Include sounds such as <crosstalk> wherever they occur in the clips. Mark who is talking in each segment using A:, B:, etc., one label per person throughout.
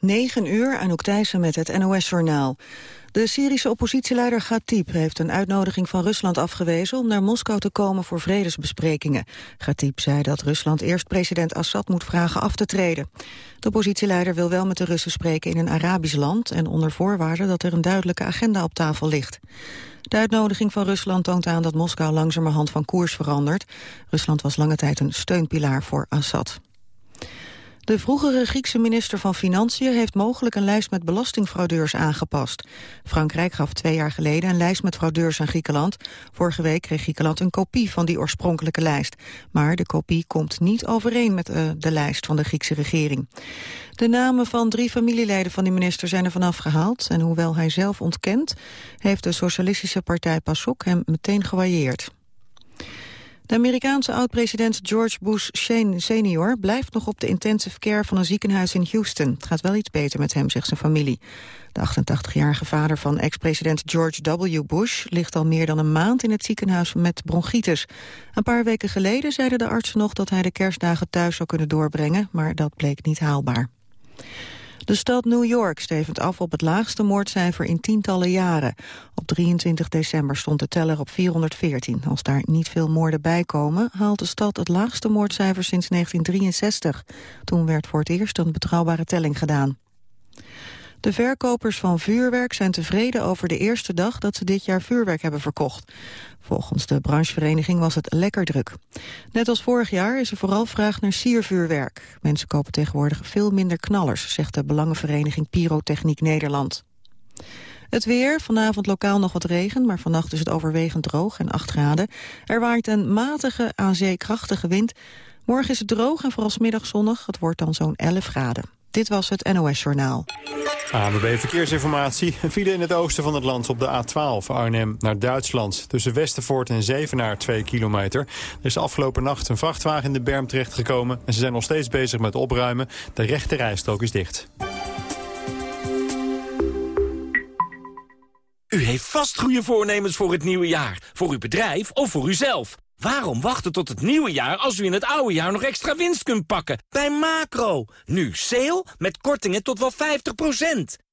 A: 9 uur, Anouk Thijssen met het NOS-journaal. De Syrische oppositieleider Ghatib heeft een uitnodiging van Rusland afgewezen om naar Moskou te komen voor vredesbesprekingen. Ghatib zei dat Rusland eerst president Assad moet vragen af te treden. De oppositieleider wil wel met de Russen spreken in een Arabisch land en onder voorwaarde dat er een duidelijke agenda op tafel ligt. De uitnodiging van Rusland toont aan dat Moskou langzamerhand van koers verandert. Rusland was lange tijd een steunpilaar voor Assad. De vroegere Griekse minister van Financiën heeft mogelijk een lijst met belastingfraudeurs aangepast. Frankrijk gaf twee jaar geleden een lijst met fraudeurs aan Griekenland. Vorige week kreeg Griekenland een kopie van die oorspronkelijke lijst. Maar de kopie komt niet overeen met uh, de lijst van de Griekse regering. De namen van drie familieleden van die minister zijn er vanaf gehaald. En hoewel hij zelf ontkent, heeft de socialistische partij PASOK hem meteen gewailleerd. De Amerikaanse oud-president George Bush senior blijft nog op de intensive care van een ziekenhuis in Houston. Het gaat wel iets beter met hem, zegt zijn familie. De 88-jarige vader van ex-president George W. Bush ligt al meer dan een maand in het ziekenhuis met bronchitis. Een paar weken geleden zeiden de artsen nog dat hij de kerstdagen thuis zou kunnen doorbrengen, maar dat bleek niet haalbaar. De stad New York stevend af op het laagste moordcijfer in tientallen jaren. Op 23 december stond de teller op 414. Als daar niet veel moorden bij komen, haalt de stad het laagste moordcijfer sinds 1963. Toen werd voor het eerst een betrouwbare telling gedaan. De verkopers van vuurwerk zijn tevreden over de eerste dag dat ze dit jaar vuurwerk hebben verkocht. Volgens de branchevereniging was het lekker druk. Net als vorig jaar is er vooral vraag naar siervuurwerk. Mensen kopen tegenwoordig veel minder knallers, zegt de Belangenvereniging Pyrotechniek Nederland. Het weer, vanavond lokaal nog wat regen, maar vannacht is het overwegend droog en 8 graden. Er waait een matige, aan zee krachtige wind. Morgen is het droog en vooral middag zonnig. Het wordt dan zo'n 11 graden. Dit was het NOS Journaal.
B: ANWB Verkeersinformatie. Een file in het oosten van het land op de A12 Arnhem naar Duitsland. Tussen Westervoort en Zevenaar 2 kilometer. Er is afgelopen nacht een vrachtwagen in de berm terechtgekomen... en ze zijn nog steeds bezig met opruimen. De rechte rijstrook is dicht.
C: U heeft vast goede voornemens voor het nieuwe jaar. Voor uw bedrijf of voor uzelf. Waarom wachten tot het nieuwe jaar als u in het oude jaar nog extra winst kunt pakken? Bij Macro. Nu sale met kortingen tot wel 50%.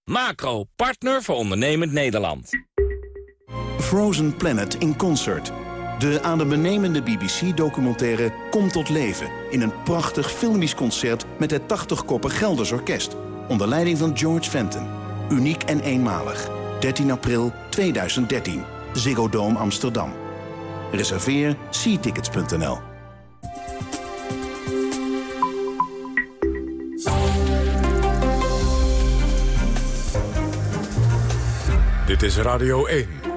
C: Macro, partner voor ondernemend Nederland.
D: Frozen Planet in Concert. De adembenemende BBC-documentaire komt tot leven... in een prachtig filmisch concert met het 80-koppig Gelders Orkest... onder leiding van George Fenton. Uniek en eenmalig. 13 april 2013. Ziggo Dome Amsterdam. Reserveer seatickets.nl.
E: Dit is Radio 1.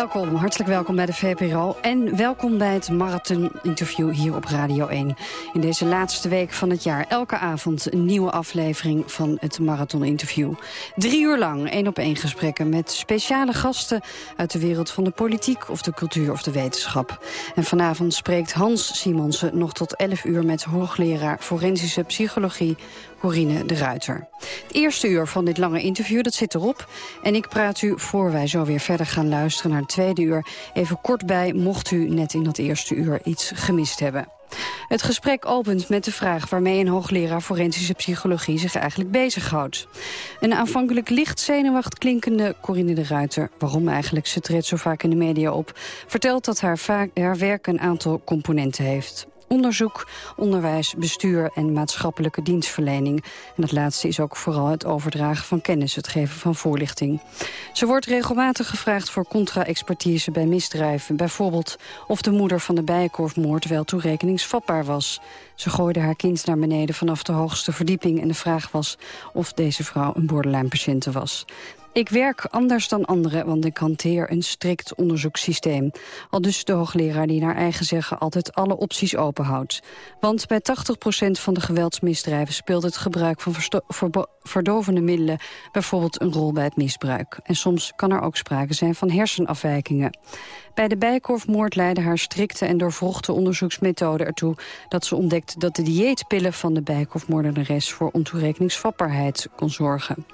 F: Welkom, hartelijk welkom bij de VPRO en welkom bij het marathon-interview hier op Radio 1. In deze laatste week van het jaar elke avond een nieuwe aflevering van het marathon-interview. Drie uur lang één op één gesprekken met speciale gasten uit de wereld van de politiek of de cultuur of de wetenschap. En vanavond spreekt Hans Simonsen nog tot 11 uur met hoogleraar forensische psychologie Corine de Ruiter. Het eerste uur van dit lange interview, dat zit erop. En ik praat u, voor wij zo weer verder gaan luisteren naar het tweede uur... even kort bij, mocht u net in dat eerste uur iets gemist hebben. Het gesprek opent met de vraag waarmee een hoogleraar forensische psychologie zich eigenlijk bezighoudt. Een aanvankelijk licht zenuwachtig klinkende Corine de Ruiter, waarom eigenlijk, ze treedt zo vaak in de media op, vertelt dat haar, haar werk een aantal componenten heeft onderzoek, onderwijs, bestuur en maatschappelijke dienstverlening. En dat laatste is ook vooral het overdragen van kennis, het geven van voorlichting. Ze wordt regelmatig gevraagd voor contra-expertise bij misdrijven. Bijvoorbeeld of de moeder van de Bijenkorfmoord wel toerekeningsvatbaar was. Ze gooide haar kind naar beneden vanaf de hoogste verdieping... en de vraag was of deze vrouw een borderline-patiënte was. Ik werk anders dan anderen, want ik hanteer een strikt onderzoekssysteem. Al dus de hoogleraar die naar eigen zeggen altijd alle opties openhoudt. Want bij 80% van de geweldsmisdrijven speelt het gebruik van verdovende middelen bijvoorbeeld een rol bij het misbruik. En soms kan er ook sprake zijn van hersenafwijkingen. Bij de bijkorfmoord leidde haar strikte en doorvrochte onderzoeksmethode ertoe dat ze ontdekte dat de dieetpillen van de bijkorfmoordenares voor ontoerekeningsvatbaarheid kon zorgen.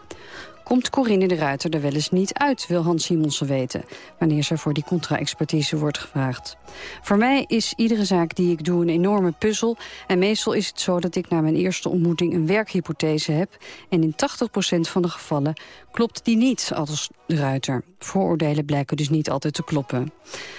F: Komt Corinne de Ruiter er wel eens niet uit, wil Hans Simonsen weten... wanneer ze voor die contra-expertise wordt gevraagd. Voor mij is iedere zaak die ik doe een enorme puzzel... en meestal is het zo dat ik na mijn eerste ontmoeting een werkhypothese heb... en in 80% van de gevallen klopt die niet, Ruiter. Vooroordelen blijken dus niet altijd te kloppen.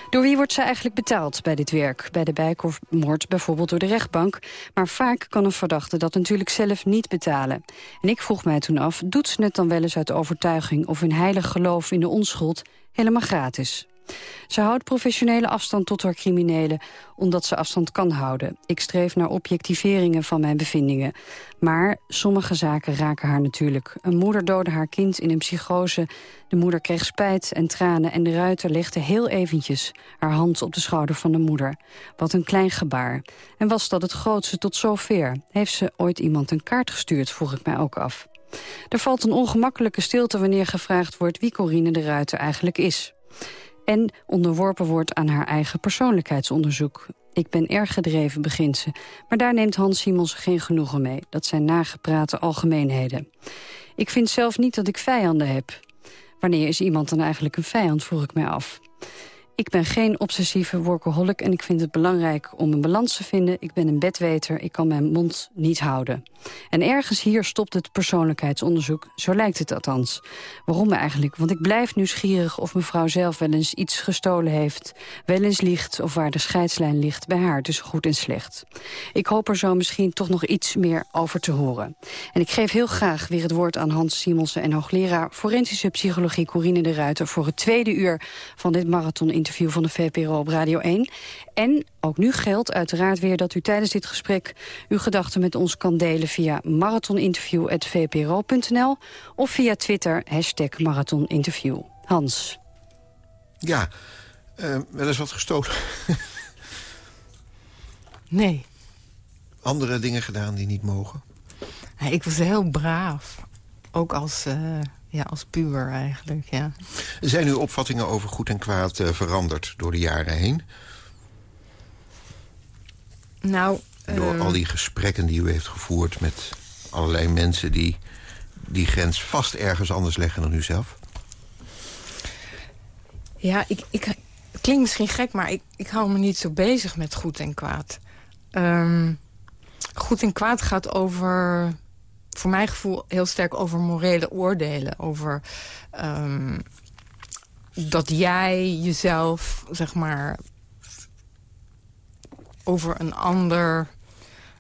F: Door wie wordt ze eigenlijk betaald bij dit werk? Bij de bijkorfmoord bijvoorbeeld door de rechtbank. Maar vaak kan een verdachte dat natuurlijk zelf niet betalen. En ik vroeg mij toen af, doet ze het dan wel eens uit overtuiging... of in heilig geloof in de onschuld helemaal gratis? Ze houdt professionele afstand tot haar criminelen, omdat ze afstand kan houden. Ik streef naar objectiveringen van mijn bevindingen. Maar sommige zaken raken haar natuurlijk. Een moeder doodde haar kind in een psychose. De moeder kreeg spijt en tranen en de ruiter legde heel eventjes... haar hand op de schouder van de moeder. Wat een klein gebaar. En was dat het grootste tot zover? Heeft ze ooit iemand een kaart gestuurd, vroeg ik mij ook af. Er valt een ongemakkelijke stilte wanneer gevraagd wordt... wie Corine de Ruiter eigenlijk is en onderworpen wordt aan haar eigen persoonlijkheidsonderzoek. Ik ben erg gedreven, begint ze. Maar daar neemt Hans Simons geen genoegen mee. Dat zijn nageprate algemeenheden. Ik vind zelf niet dat ik vijanden heb. Wanneer is iemand dan eigenlijk een vijand, vroeg ik mij af. Ik ben geen obsessieve workaholic en ik vind het belangrijk om een balans te vinden. Ik ben een bedweter, ik kan mijn mond niet houden. En ergens hier stopt het persoonlijkheidsonderzoek, zo lijkt het althans. Waarom eigenlijk? Want ik blijf nieuwsgierig of mevrouw zelf wel eens iets gestolen heeft... wel eens liegt of waar de scheidslijn ligt bij haar tussen goed en slecht. Ik hoop er zo misschien toch nog iets meer over te horen. En ik geef heel graag weer het woord aan Hans Simonsen en hoogleraar Forensische Psychologie Corine de Ruiter... voor het tweede uur van dit marathon interview van de VPRO op Radio 1. En ook nu geldt uiteraard weer dat u tijdens dit gesprek... uw gedachten met ons kan delen via marathoninterview.vpro.nl... of via Twitter, hashtag marathoninterview. Hans.
G: Ja, uh, wel eens wat gestolen. <laughs>
H: nee.
G: Andere dingen gedaan die niet mogen?
H: ik was heel braaf. Ook als... Uh ja, als puber eigenlijk, ja.
G: Zijn uw opvattingen over goed en kwaad uh, veranderd door de jaren heen?
H: Nou...
G: Door uh... al die gesprekken die u heeft gevoerd met allerlei mensen... die die grens vast ergens anders leggen dan u zelf?
H: Ja, ik, ik, het klinkt misschien gek, maar ik, ik hou me niet zo bezig met goed en kwaad. Um, goed en kwaad gaat over voor mijn gevoel heel sterk over morele oordelen. Over um, dat jij jezelf, zeg maar, over een ander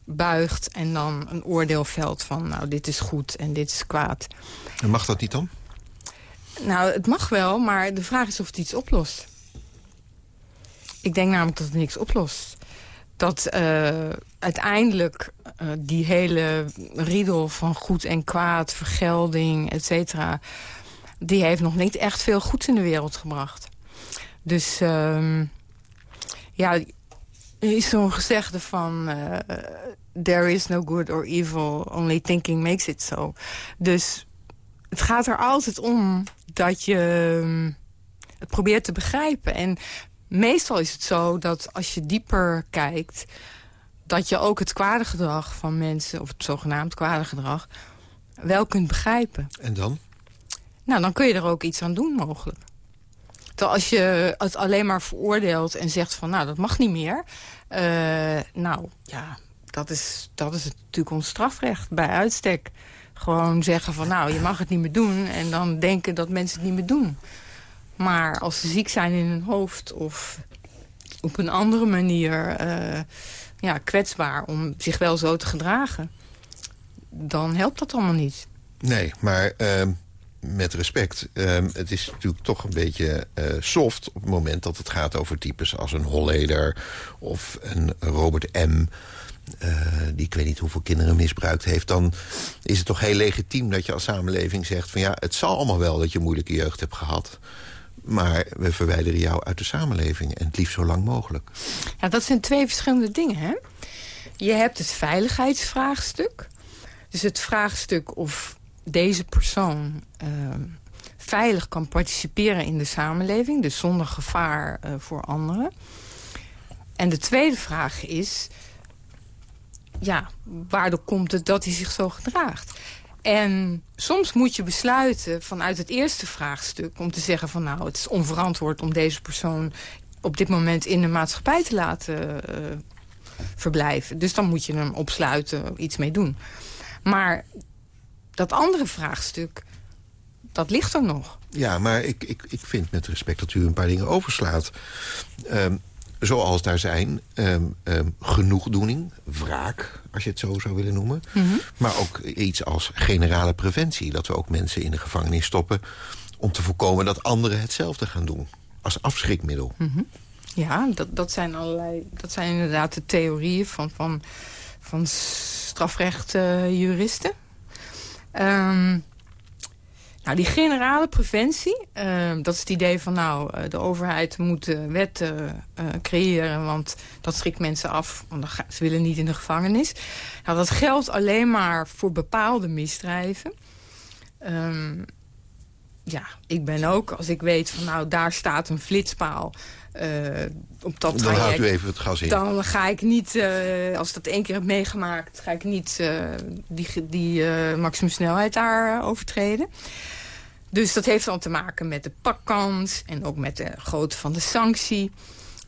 H: buigt... en dan een oordeel velt van, nou, dit is goed en dit is kwaad.
G: En mag dat niet dan?
H: Nou, het mag wel, maar de vraag is of het iets oplost. Ik denk namelijk dat het niks oplost dat uh, uiteindelijk uh, die hele riedel van goed en kwaad, vergelding, et cetera... die heeft nog niet echt veel goeds in de wereld gebracht. Dus uh, ja, er is zo'n gezegde van... Uh, there is no good or evil, only thinking makes it so. Dus het gaat er altijd om dat je ehm, het probeert te begrijpen. En meestal is het zo dat als je dieper kijkt... dat je ook het kwade gedrag van mensen, of het zogenaamd kwade gedrag... wel kunt begrijpen.
G: En dan?
H: Nou, dan kun je er ook iets aan doen mogelijk. Terwijl als je het alleen maar veroordeelt en zegt van... nou, dat mag niet meer. Uh, nou, ja, dat is, dat is natuurlijk ons strafrecht bij uitstek. Gewoon zeggen van, nou, je mag het niet meer doen... en dan denken dat mensen het niet meer doen. Maar als ze ziek zijn in hun hoofd of op een andere manier uh, ja, kwetsbaar om zich wel zo te gedragen... dan helpt dat allemaal niet.
G: Nee, maar uh, met respect. Uh, het is natuurlijk toch een beetje uh, soft op het moment dat het gaat over types als een Holleder of een Robert M. die ik weet niet hoeveel kinderen misbruikt heeft... dan is het toch heel legitiem dat je als samenleving zegt... van ja, het zal allemaal wel dat je moeilijke jeugd hebt gehad... maar we verwijderen jou uit de samenleving en het liefst zo lang mogelijk.
H: Ja, dat zijn twee verschillende dingen, hè? Je hebt het veiligheidsvraagstuk. Dus het vraagstuk of deze persoon... Ehm, veilig kan participeren in de samenleving. Dus zonder gevaar uh, voor anderen. En de tweede vraag is... Ja, waardoor komt het dat hij zich zo gedraagt? En soms moet je besluiten vanuit het eerste vraagstuk... om te zeggen van nou, het is onverantwoord om deze persoon... op dit moment in de maatschappij te laten uh, verblijven. Dus dan moet je hem opsluiten, iets mee doen. Maar dat andere vraagstuk dat ligt er nog.
G: Ja, maar ik, ik, ik vind met respect dat u een paar dingen overslaat. Um, zoals daar zijn um, um, genoegdoening, wraak, als je het zo zou willen noemen. Mhm. Maar ook iets als generale preventie. Dat we ook mensen in de gevangenis stoppen... om te voorkomen dat anderen hetzelfde gaan doen. Als afschrikmiddel.
H: Mhm. Ja, dat, dat, zijn allerlei, dat zijn inderdaad de theorieën van, van, van strafrechtjuristen. Um, nou, die generale preventie, uh, dat is het idee van... nou, eh, de overheid moet wetten uh, creëren... want dat schrikt mensen af, want ze willen niet in de gevangenis. Nou, dat geldt alleen maar voor bepaalde misdrijven. Um, ja, ik ben ook, als ik weet van... nou, daar staat een flitspaal... Uh, op dat
G: dan houdt u even het gas in.
H: Dan ga ik niet, uh, als ik dat één keer heb meegemaakt... ga ik niet uh, die, die maximumsnelheid daar overtreden. Dus dat heeft dan te maken met de pakkans en ook met de grootte van de sanctie.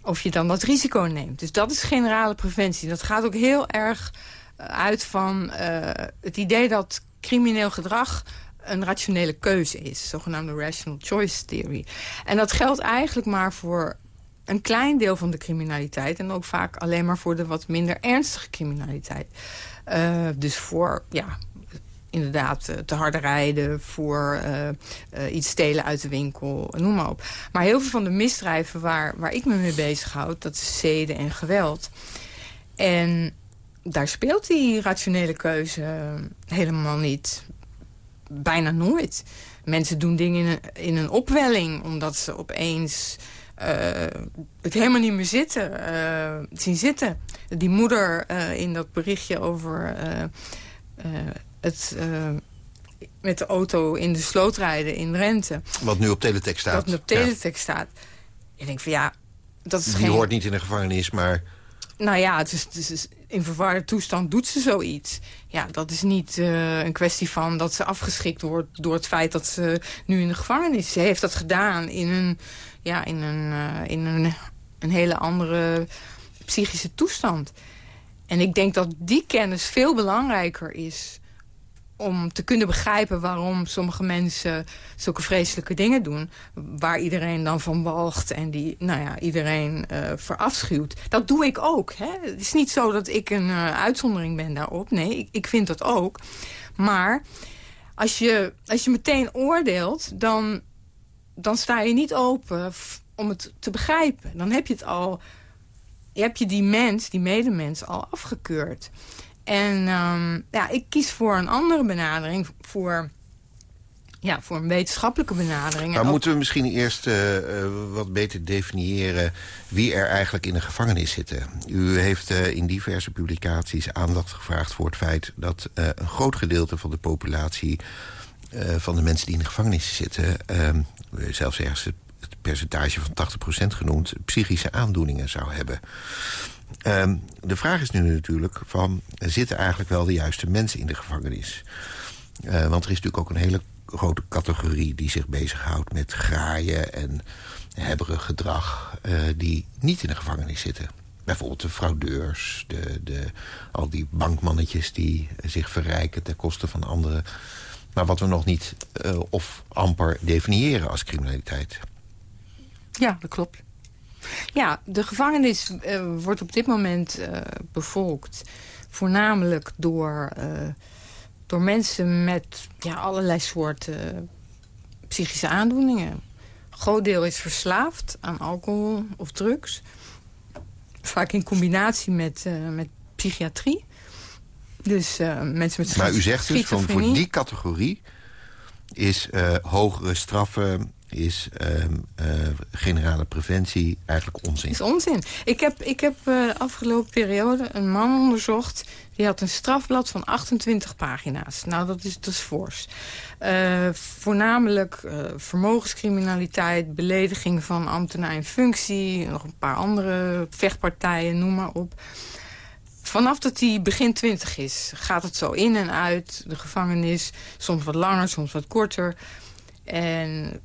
H: Of je dan dat risico neemt. Dus dat is generale preventie. Dat gaat ook heel erg eh, uit van uh, het idee dat crimineel gedrag een rationele keuze is. Zogenaamde rational choice theory. En dat geldt eigenlijk maar voor een klein deel van de criminaliteit. En ook vaak alleen maar voor de wat minder ernstige criminaliteit. Uh, dus voor ja, inderdaad eh, te harde rijden... voor uh, uh, iets stelen uit de winkel, noem maar op. Maar heel veel van de misdrijven waar, waar ik me mee bezighoud... dat is zeden en geweld. En daar speelt die rationele keuze helemaal niet. Bijna nooit. Mensen doen dingen in een, in een opwelling... omdat ze opeens het helemaal niet meer zitten, zien zitten. Die moeder in dat berichtje over het uh, met de auto in de sloot rijden in Rente.
G: Wat nu op teletext staat.
H: Wat nu op teletext staat. Je denkt van ja, dat is
G: Die
H: geen...
G: hoort niet in de gevangenis, maar...
H: Nou ja, het is, het is, in verwarde toestand doet ze zoiets. Ja, dat is niet uh, een kwestie van dat ze afgeschikt wordt... door het feit dat ze nu in de gevangenis is. Ze heeft dat gedaan in een, ja, in een, uh, in een, een hele andere psychische toestand. En ik denk dat die kennis veel belangrijker is om te kunnen begrijpen waarom sommige mensen zulke vreselijke dingen doen... waar iedereen dan van walgt en die nou ja, iedereen uh, verafschuwt. Dat doe ik ook. Hè? Het is niet zo dat ik een uh, uitzondering ben daarop. Nee, ik, ik vind dat ook. Maar als je, als je meteen oordeelt, dan, dan sta je niet open om het te begrijpen. Dan heb je het al... Heb je die mens, die medemens, al afgekeurd. En um, ja, ik kies voor een andere benadering, voor, ja, voor een wetenschappelijke benadering.
G: Maar moeten we misschien eerst uh, uh, wat beter definiëren wie er eigenlijk in de gevangenis zitten? U heeft uh, in diverse publicaties aandacht gevraagd voor het feit dat een groot gedeelte van de populatie van de mensen die in de gevangenis zitten, ehm, zelfs ergens het percentage van 80% genoemd, psychische aandoeningen zou hebben. Um, de vraag is nu natuurlijk van... zitten eigenlijk wel de juiste mensen in de gevangenis? Uh, want er is natuurlijk ook een hele grote categorie... die zich bezighoudt met graaien en hebberig gedrag... Uh, die niet in de gevangenis zitten. Bijvoorbeeld de fraudeurs, de, de, al die bankmannetjes... die zich verrijken ten koste van anderen. Maar wat we nog niet uh, of amper definiëren als criminaliteit.
H: Ja, dat klopt. Ja, de gevangenis uh, wordt op dit moment uh, bevolkt voornamelijk door, uh, door mensen met ja, allerlei soorten psychische aandoeningen. Een groot deel is verslaafd aan alcohol of drugs. Vaak in combinatie met, met psychiatrie. Dus mensen met
G: Maar u zegt dus, van, voor die categorie is hogere straffen is uh, uh, generale preventie eigenlijk onzin.
H: is onzin. Ik heb, ik heb de afgelopen periode een man onderzocht... die had een strafblad van 28 pagina's. Nou, dat is, dat is fors. voornamelijk vermogenscriminaliteit, belediging van ambtenaar in functie... nog een paar andere vechtpartijen, noem maar op... Vanaf dat hij begin twintig is, gaat het zo in en uit de gevangenis. Soms wat langer, soms wat korter. En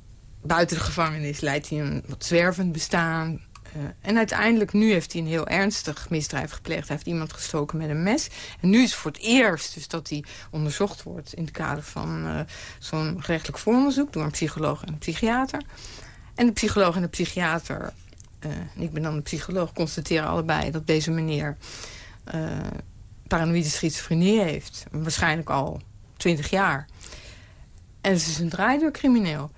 H: buiten de gevangenis leidt hij een wat zwervend bestaan. Uh, en uiteindelijk, nu heeft hij een heel ernstig misdrijf gepleegd. Hij heeft iemand gestoken met een mes. En nu is het voor het eerst dus dat hij onderzocht wordt... in het kader van uh, zo'n gerechtelijk vooronderzoek... door een psycholoog en een psychiater. En de psycholoog en de psychiater... En ik ben dan de psycholoog, constateren allebei dat deze meneer... paranoïde schizofrenie heeft. Waarschijnlijk al twintig jaar. En ze is een draaideurcrimineel.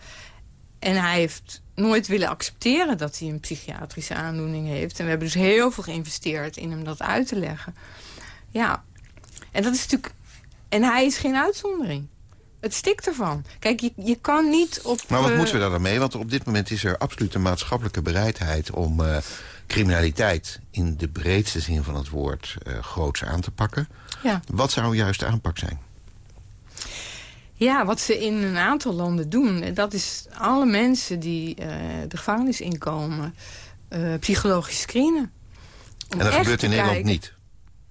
H: En hij heeft nooit willen accepteren dat hij een psychiatrische aandoening heeft. En we hebben dus heel veel geïnvesteerd in hem dat uit te leggen. Ja, en dat is natuurlijk... En hij is geen uitzondering. Het stikt ervan. Kijk, je, je kan niet op...
G: Maar wat uh... moeten we daar dan mee? Want op dit moment is er absoluut een maatschappelijke bereidheid... om uh, criminaliteit in de breedste zin van het woord uh, groots aan te pakken.
H: Ja.
G: Wat zou juist de aanpak zijn?
H: Ja, wat ze in een aantal landen doen... dat is alle mensen die uh, de gevangenis inkomen... Uh, psychologisch screenen.
G: En dat gebeurt in Nederland kijken. niet?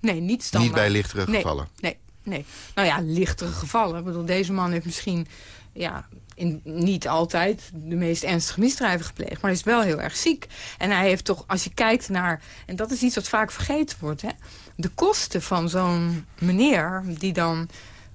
H: Nee, niet standaard.
G: Niet bij lichtere
H: nee,
G: gevallen?
H: Nee, nee. Nou ja, lichtere gevallen. Ik bedoel, deze man heeft misschien... Ja, in, niet altijd de meest ernstige misdrijven gepleegd. Maar hij is wel heel erg ziek. En hij heeft toch, als je kijkt naar... En dat is iets wat vaak vergeten wordt. Hè, de kosten van zo'n meneer die dan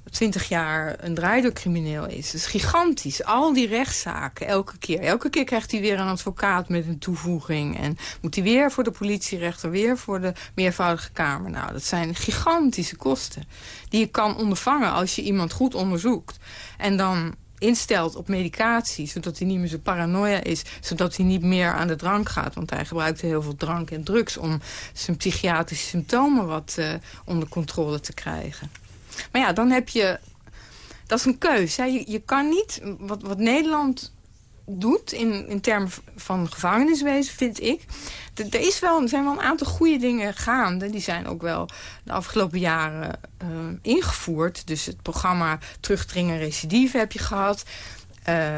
H: 20 jaar een draaideurcrimineel is. Dat is gigantisch. Al die rechtszaken, elke keer. Elke keer krijgt hij weer een advocaat met een toevoeging. En moet hij weer voor de politierechter, weer voor de meervoudige kamer. Nou, dat zijn gigantische kosten. Die je kan ondervangen als je iemand goed onderzoekt. En dan instelt op medicatie, zodat hij niet meer zo paranoia is... zodat hij niet meer aan de drank gaat. Want hij gebruikte heel veel drank en drugs... om zijn psychiatrische symptomen wat uh, onder controle te krijgen. Maar ja, dan heb je... Dat is een keus. Je, kan niet... Wat, wat Nederland doet in, in termen van gevangeniswezen, vind ik... Er, is wel, er zijn wel een aantal goede dingen gaande. Die zijn ook wel de afgelopen jaren uh, ingevoerd. Dus het programma Terugdringen Recidive heb je gehad... Uh,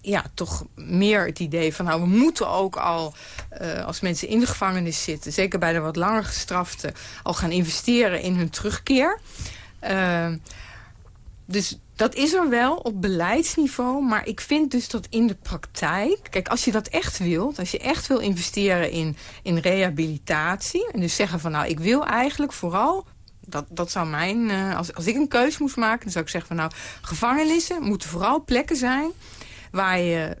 H: ja, toch meer het idee van... nou, we moeten ook al, uh, als mensen in de gevangenis zitten... zeker bij de wat langer gestraften... al gaan investeren in hun terugkeer. Uh, dus dat is er wel op beleidsniveau. Maar ik vind dus dat in de praktijk... Kijk, als je dat echt wilt... als je echt wil investeren in, in rehabilitatie... en dus zeggen van nou, ik wil eigenlijk vooral... Dat, dat zou mijn... Uh, als, als ik een keuze moest maken, dan zou ik zeggen van nou... gevangenissen moeten vooral plekken zijn... waar je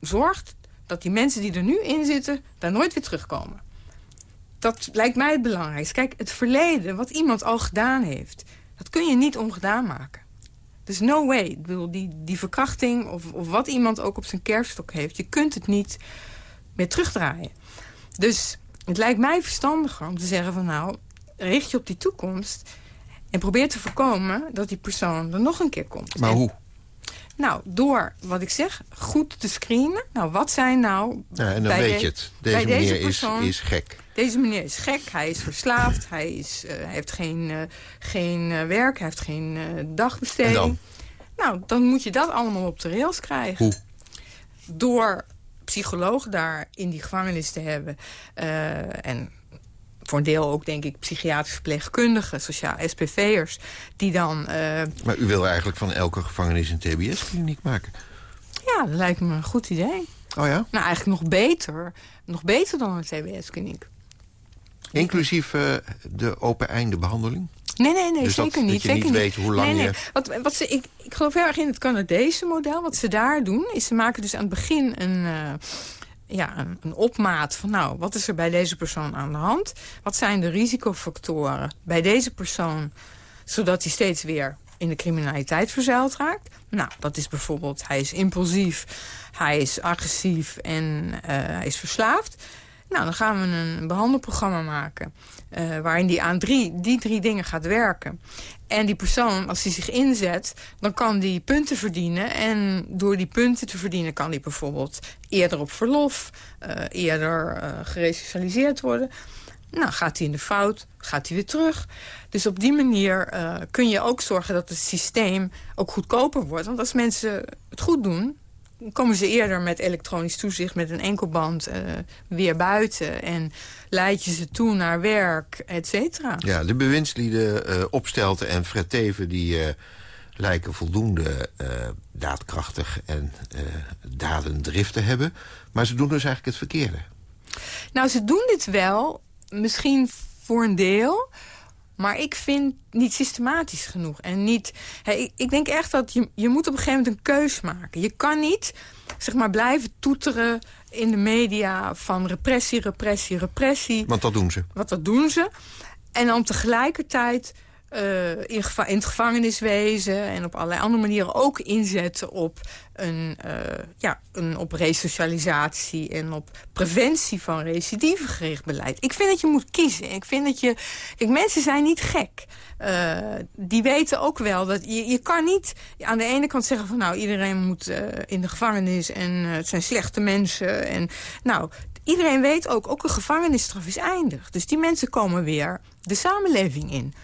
H: zorgt dat die mensen die er nu in zitten... daar nooit weer terugkomen. Dat lijkt mij het belangrijkste. Kijk, het verleden, wat iemand al gedaan heeft... Dat kun je niet ongedaan maken. Dus no way. Ik bedoel, die, die verkrachting of, of wat iemand ook op zijn kerststok heeft... je kunt het niet meer terugdraaien. Dus het lijkt mij verstandiger om te zeggen van... nou, richt je op die toekomst... en probeer te voorkomen dat die persoon er nog een keer komt.
G: Maar hoe?
H: Nou, door, wat ik zeg, goed te screenen. Nou, wat zijn nou...
G: Ja, en dan weet je het. Deze meneer deze persoon, is, is gek.
H: Deze meneer is gek, hij is verslaafd, hij, is, uh, hij heeft geen, uh, geen uh, werk, hij heeft geen dagbesteding.
G: Dan?
H: Nou, dan moet je dat allemaal op de rails krijgen.
G: Hoe?
H: Door psychologen daar in die gevangenis te hebben. en voor een deel ook, denk ik, psychiatrisch verpleegkundigen, sociaal SPV'ers, die dan...
G: Maar u wil eigenlijk van elke gevangenis een TBS-kliniek maken?
H: Ja, dat lijkt me een goed idee.
G: Oh ja?
H: Nou, eigenlijk nog beter. Nog beter dan een TBS-kliniek.
G: Inclusief uh, de open einde behandeling?
H: Nee, nee, nee,
G: dus
H: zeker
G: dat,
H: niet.
G: Dat je
H: zeker
G: niet weet hoe lang
H: nee, nee.
G: je...
H: Wat, wat ze, ik, ik geloof heel erg in het Canadese model. Wat ze daar doen, is ze maken dus aan het begin een... Uh, ja, een, een, opmaat van nou, wat is er bij deze persoon aan de hand? Wat zijn de risicofactoren bij deze persoon... zodat hij steeds weer in de criminaliteit verzeild raakt? Nou, dat is bijvoorbeeld, hij is impulsief, hij is agressief en uh, hij is verslaafd. Nou, dan gaan we een behandelprogramma maken... Uh, waarin die aan drie, die drie dingen gaat werken. En die persoon, als hij zich inzet, dan kan die punten verdienen. En door die punten te verdienen kan die bijvoorbeeld eerder op verlof... Uh, eerder uh, geresocialiseerd worden... Nou, gaat hij in de fout, gaat hij weer terug. Dus op die manier kun je ook zorgen dat het systeem ook goedkoper wordt. Want als mensen het goed doen, komen ze eerder met elektronisch toezicht... met een enkelband uh, weer buiten en leid je ze toe naar werk, et cetera.
G: Ja, de bewindslieden uh, Opstelten en Fred Teven... die lijken voldoende daadkrachtig en dadendrift te hebben. Maar ze doen dus eigenlijk het verkeerde.
H: Nou, ze doen dit wel misschien voor een deel... Maar ik vind niet systematisch genoeg. En niet, hey, ik denk echt dat je, je moet op een gegeven moment een keus maken. Je kan niet zeg maar, blijven toeteren in de media van repressie, repressie, repressie.
G: Want dat doen ze.
H: Want dat doen ze. En dan tegelijkertijd uh, in, het gevangeniswezen en op allerlei andere manieren ook inzetten op, een, uh, ja, een, op resocialisatie en op preventie van recidivegericht beleid. Ik vind dat je moet kiezen. Ik vind dat je... Mensen zijn niet gek. Uh, die weten ook wel dat je, je kan niet aan de ene kant zeggen van nou iedereen moet in de gevangenis en het zijn slechte mensen. En nou, iedereen weet ook, ook een gevangenisstraf is eindig. Dus die mensen komen weer de samenleving in.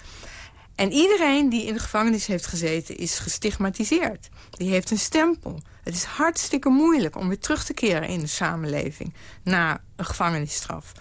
H: En iedereen die in de gevangenis heeft gezeten is gestigmatiseerd. Die heeft een stempel. Het is hartstikke moeilijk om weer terug te keren in de samenleving... na een gevangenisstraf.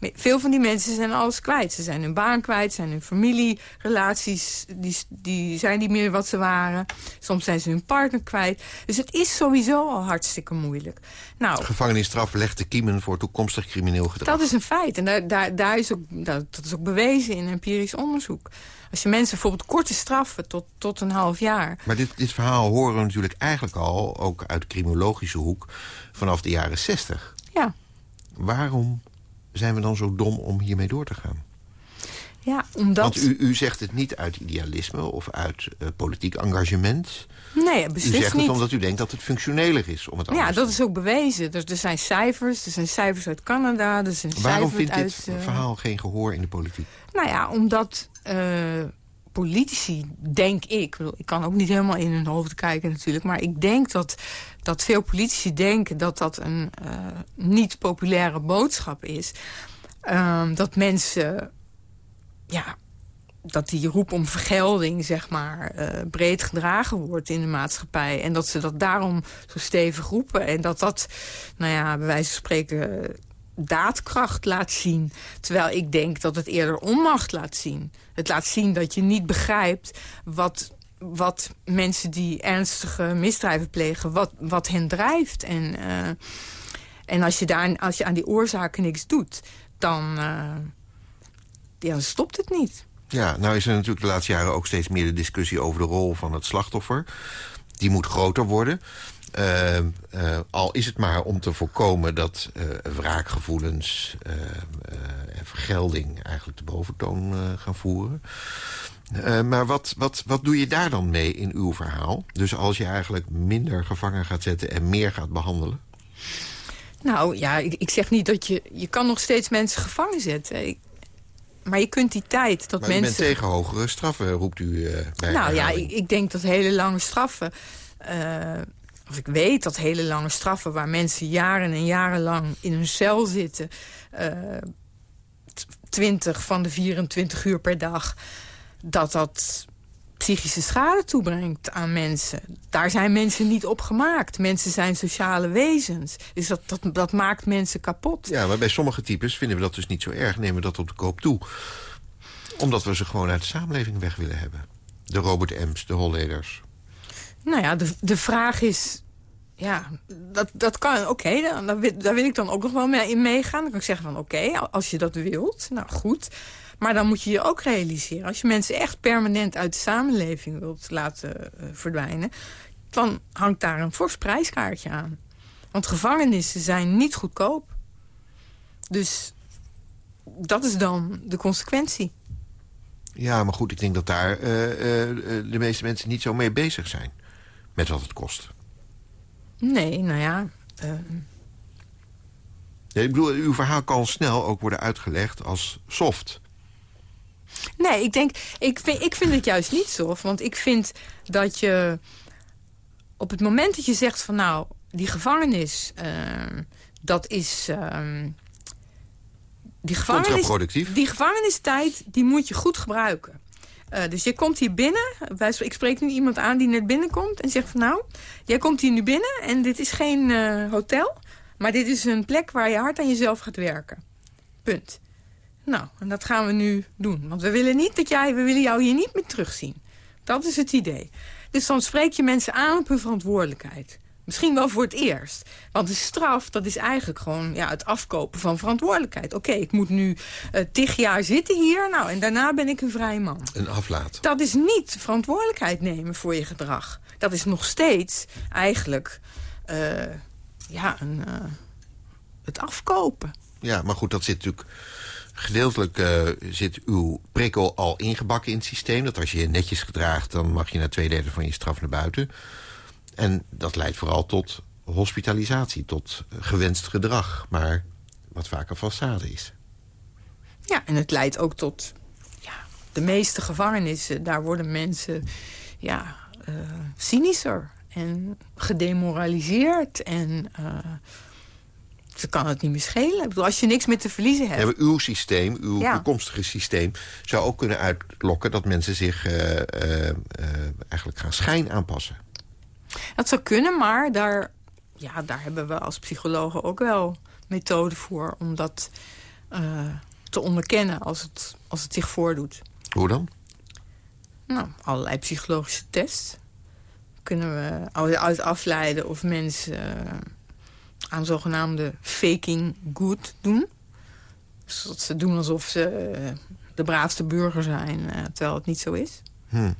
H: Veel van die mensen zijn alles kwijt. Ze zijn hun baan kwijt, zijn hun familierelaties... Die, die zijn niet meer wat ze waren. Soms zijn ze hun partner kwijt. Dus het is sowieso al hartstikke moeilijk. Nou,
G: Gevangenisstraf legt de kiemen voor toekomstig crimineel gedrag.
H: Dat is een feit. En daar, daar, daar is ook, dat, dat is ook bewezen in empirisch onderzoek. Als je mensen bijvoorbeeld korte straffen tot, tot een half jaar...
G: Maar dit, dit verhaal horen we natuurlijk eigenlijk al... ook uit de criminologische hoek vanaf de jaren zestig.
H: Ja.
G: Waarom zijn we dan zo dom om hiermee door te gaan?
H: Ja, omdat...
G: Want u, u zegt het niet uit idealisme of uit uh, politiek engagement.
H: Nee, beslist
G: U zegt
H: niet.
G: het omdat u denkt dat het functioneler is om het anders
H: Ja, dat is ook bewezen. Er, er zijn cijfers, er zijn cijfers uit Canada, er zijn
G: Waarom
H: cijfers
G: vindt
H: uit...
G: dit
H: uh,
G: verhaal geen gehoor in de politiek?
H: Nou ja, omdat uh, politici, denk ik... Ik kan ook niet helemaal in hun hoofd kijken natuurlijk... maar ik denk dat, dat veel politici denken dat dat een uh, niet populaire boodschap is. Uh, dat mensen... Ja, dat die roep om vergelding, zeg maar, uh, breed gedragen wordt in de maatschappij. En dat ze dat daarom zo stevig roepen. En dat dat, nou ja, bij wijze van spreken daadkracht laat zien. Terwijl ik denk dat het eerder onmacht laat zien. Het laat zien dat je niet begrijpt wat, wat mensen die ernstige misdrijven plegen, wat, wat hen drijft. En, uh, en als, je daar, als je aan die oorzaken niks doet, dan, uh, ja, dan stopt het niet.
G: Ja, nou is er natuurlijk de laatste jaren ook steeds meer de discussie over de rol van het slachtoffer. Die moet groter worden. Uh, al is het maar om te voorkomen dat uh, wraakgevoelens en vergelding eigenlijk de boventoon gaan voeren. Maar wat, wat, wat doe je daar dan mee in uw verhaal? Dus als je eigenlijk minder gevangen gaat zetten en meer gaat behandelen?
H: Nou ja, ik, ik zeg niet dat je... Je kan nog steeds mensen gevangen zetten. Ik, maar je kunt die tijd dat
G: maar
H: mensen...
G: Maar tegen hogere straffen, roept u uh, bij
H: Nou ja, ik, ik, denk dat hele lange straffen... Uh, of ik weet dat hele lange straffen... waar mensen jaren en jaren lang in een cel zitten... Uh, 20 van de 24 uur per dag... dat dat psychische schade toebrengt aan mensen. Daar zijn mensen niet op gemaakt. Mensen zijn sociale wezens. Dus dat, dat, dat maakt mensen kapot.
G: Ja, maar bij sommige types vinden we dat dus niet zo erg. Nemen we dat op de koop toe. Omdat we ze gewoon uit de samenleving weg willen hebben. De Robert M's, de Holleders.
H: Nou ja, de, de vraag is... Ja, dat, dat kan, oké, okay, daar, daar wil ik dan ook nog wel mee, in meegaan. Dan kan ik zeggen van, oké, okay, als je dat wilt, nou goed... Maar dan moet je je ook realiseren. Als je mensen echt permanent uit de samenleving wilt laten uh, verdwijnen... dan hangt daar een fors prijskaartje aan. Want gevangenissen zijn niet goedkoop. Dus dat is dan de consequentie.
G: Ja, maar goed, ik denk dat daar uh, uh, de meeste mensen niet zo mee bezig zijn. Met wat het kost.
H: Nee, nou ja...
G: Ja, ik bedoel, uw verhaal kan snel ook worden uitgelegd als soft.
H: Nee, ik denk, ik vind, ik vind het juist niet soft. Want ik vind dat je op het moment dat je zegt van nou, die gevangenis, uh, dat is. Uh, die gevangenis, die gevangenistijd die moet je goed gebruiken. Uh, dus je komt hier binnen. Ik spreek nu iemand aan die net binnenkomt en zegt van nou, jij komt hier nu binnen en dit is geen uh, hotel, maar dit is een plek waar je hard aan jezelf gaat werken. Punt. Nou, en dat gaan we nu doen. Want we willen niet dat jij, we willen jou hier niet meer terugzien. Dat is het idee. Dus dan spreek je mensen aan op hun verantwoordelijkheid. Misschien wel voor het eerst. Want de straf, dat is eigenlijk gewoon ja, het afkopen van verantwoordelijkheid. Oké, ik moet nu uh, tig jaar zitten hier. Nou, en daarna ben ik een vrije man.
G: Een aflaat.
H: Dat is niet verantwoordelijkheid nemen voor je gedrag. Dat is nog steeds eigenlijk uh, ja, een, uh, het afkopen.
G: Ja, maar goed, dat zit natuurlijk Gedeeltelijk uh, zit uw prikkel al ingebakken in het systeem. Dat als je je netjes gedraagt, dan mag je na twee derde van je straf naar buiten. En dat leidt vooral tot hospitalisatie, tot gewenst gedrag. Maar wat vaker fastade is.
H: Ja, en het leidt ook tot ja, de meeste gevangenissen. Daar worden mensen ja, uh, cynischer en gedemoraliseerd. En uh, ze kan het niet meer schelen. Ik bedoel, als je niks meer te verliezen hebt.
G: Ja, uw systeem, uw ja. toekomstige systeem... zou ook kunnen uitlokken dat mensen zich uh, uh, uh, eigenlijk gaan schijn aanpassen.
H: Dat zou kunnen, maar daar, ja, daar hebben we als psychologen ook wel methoden voor... om dat te onderkennen als het, als het zich voordoet.
G: Hoe dan?
H: Nou, allerlei psychologische tests. Kunnen we uit afleiden of mensen aan zogenaamde faking good doen. Dus dat ze doen alsof ze eh, de braafste burger zijn, eh, terwijl het niet zo is.
G: Hm.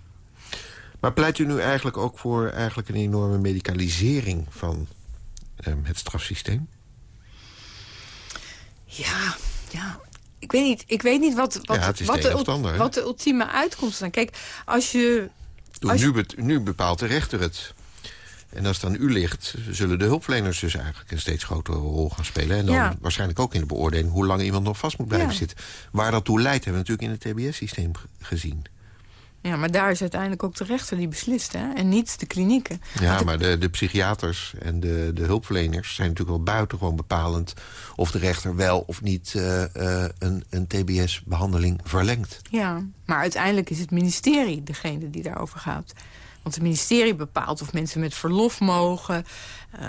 G: Maar pleit u nu eigenlijk ook voor eigenlijk een enorme medicalisering van um, het strafsysteem?
H: Ja, ja. Ik weet niet, ik weet niet wat, wat,
G: ja,
H: wat, de, wat de ultieme uitkomst zijn. Kijk, als je...
G: Als nu, nu bepaalt de rechter het. En als het aan u ligt, zullen de hulpverleners dus eigenlijk een steeds grotere rol gaan spelen. En dan ja. waarschijnlijk ook in de beoordeling hoe lang iemand nog vast moet blijven ja. zitten. Waar dat toe leidt, hebben we natuurlijk in het TBS-systeem gezien.
H: Ja, maar daar is uiteindelijk ook de rechter die beslist, hè? En niet de klinieken.
G: Ja, de... maar de, de psychiaters en de, de hulpverleners zijn natuurlijk wel buitengewoon bepalend... of de rechter wel of niet uh, uh, een, een TBS-behandeling verlengt.
H: Ja, maar uiteindelijk is het ministerie degene die daarover gaat. Want het ministerie bepaalt of mensen met verlof mogen. Uh,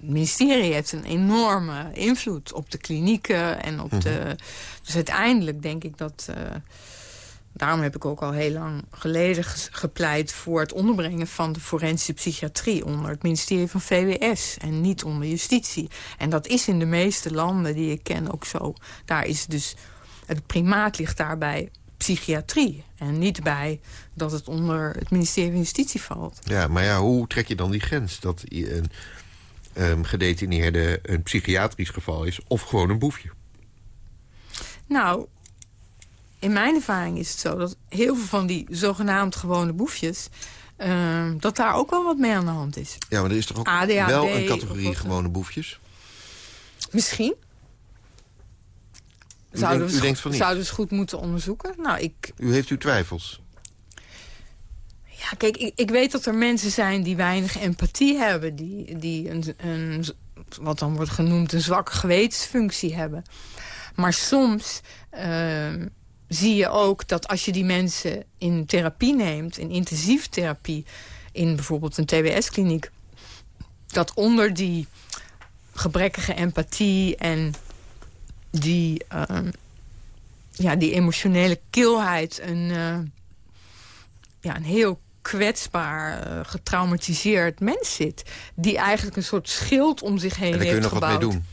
H: het ministerie heeft een enorme invloed op de klinieken. En op de,
G: Mhm.
H: dus uiteindelijk denk ik dat... Uh, daarom heb ik ook al heel lang geleden gepleit... voor het onderbrengen van de forensische psychiatrie... onder het ministerie van VWS en niet onder justitie. En dat is in de meeste landen die ik ken ook zo. Daar is dus... Het primaat ligt daarbij psychiatrie. En niet bij dat het onder het ministerie van Justitie valt.
G: Ja, maar ja, hoe trek je dan die grens? Dat een um, gedetineerde een psychiatrisch geval is... of gewoon een boefje?
H: Nou, in mijn ervaring is het zo... dat heel veel van die zogenaamd gewone boefjes... Uh, dat daar ook wel wat mee aan de hand is.
G: Ja, maar er is toch ook ADHD, wel een categorie gewone boefjes?
H: Misschien. Zouden
G: denkt, u denkt van niet?
H: Zouden ze goed moeten onderzoeken? Nou, ik...
G: U heeft uw twijfels?
H: Ja, kijk, ik, ik weet dat er mensen zijn die weinig empathie hebben. Die, die een, een, wat dan wordt genoemd een zwakke gewetensfunctie hebben. Maar soms uh, zie je ook dat als je die mensen in therapie neemt... in intensieve therapie, in bijvoorbeeld een TBS-kliniek... dat onder die gebrekkige empathie en die, uh, ja, die emotionele kilheid... een, uh, ja, een heel kwetsbaar, uh, getraumatiseerd mens zit. Die eigenlijk een soort schild om zich heen
G: en daar
H: heeft
G: kun je nog
H: gebouwd.
G: wat mee doen.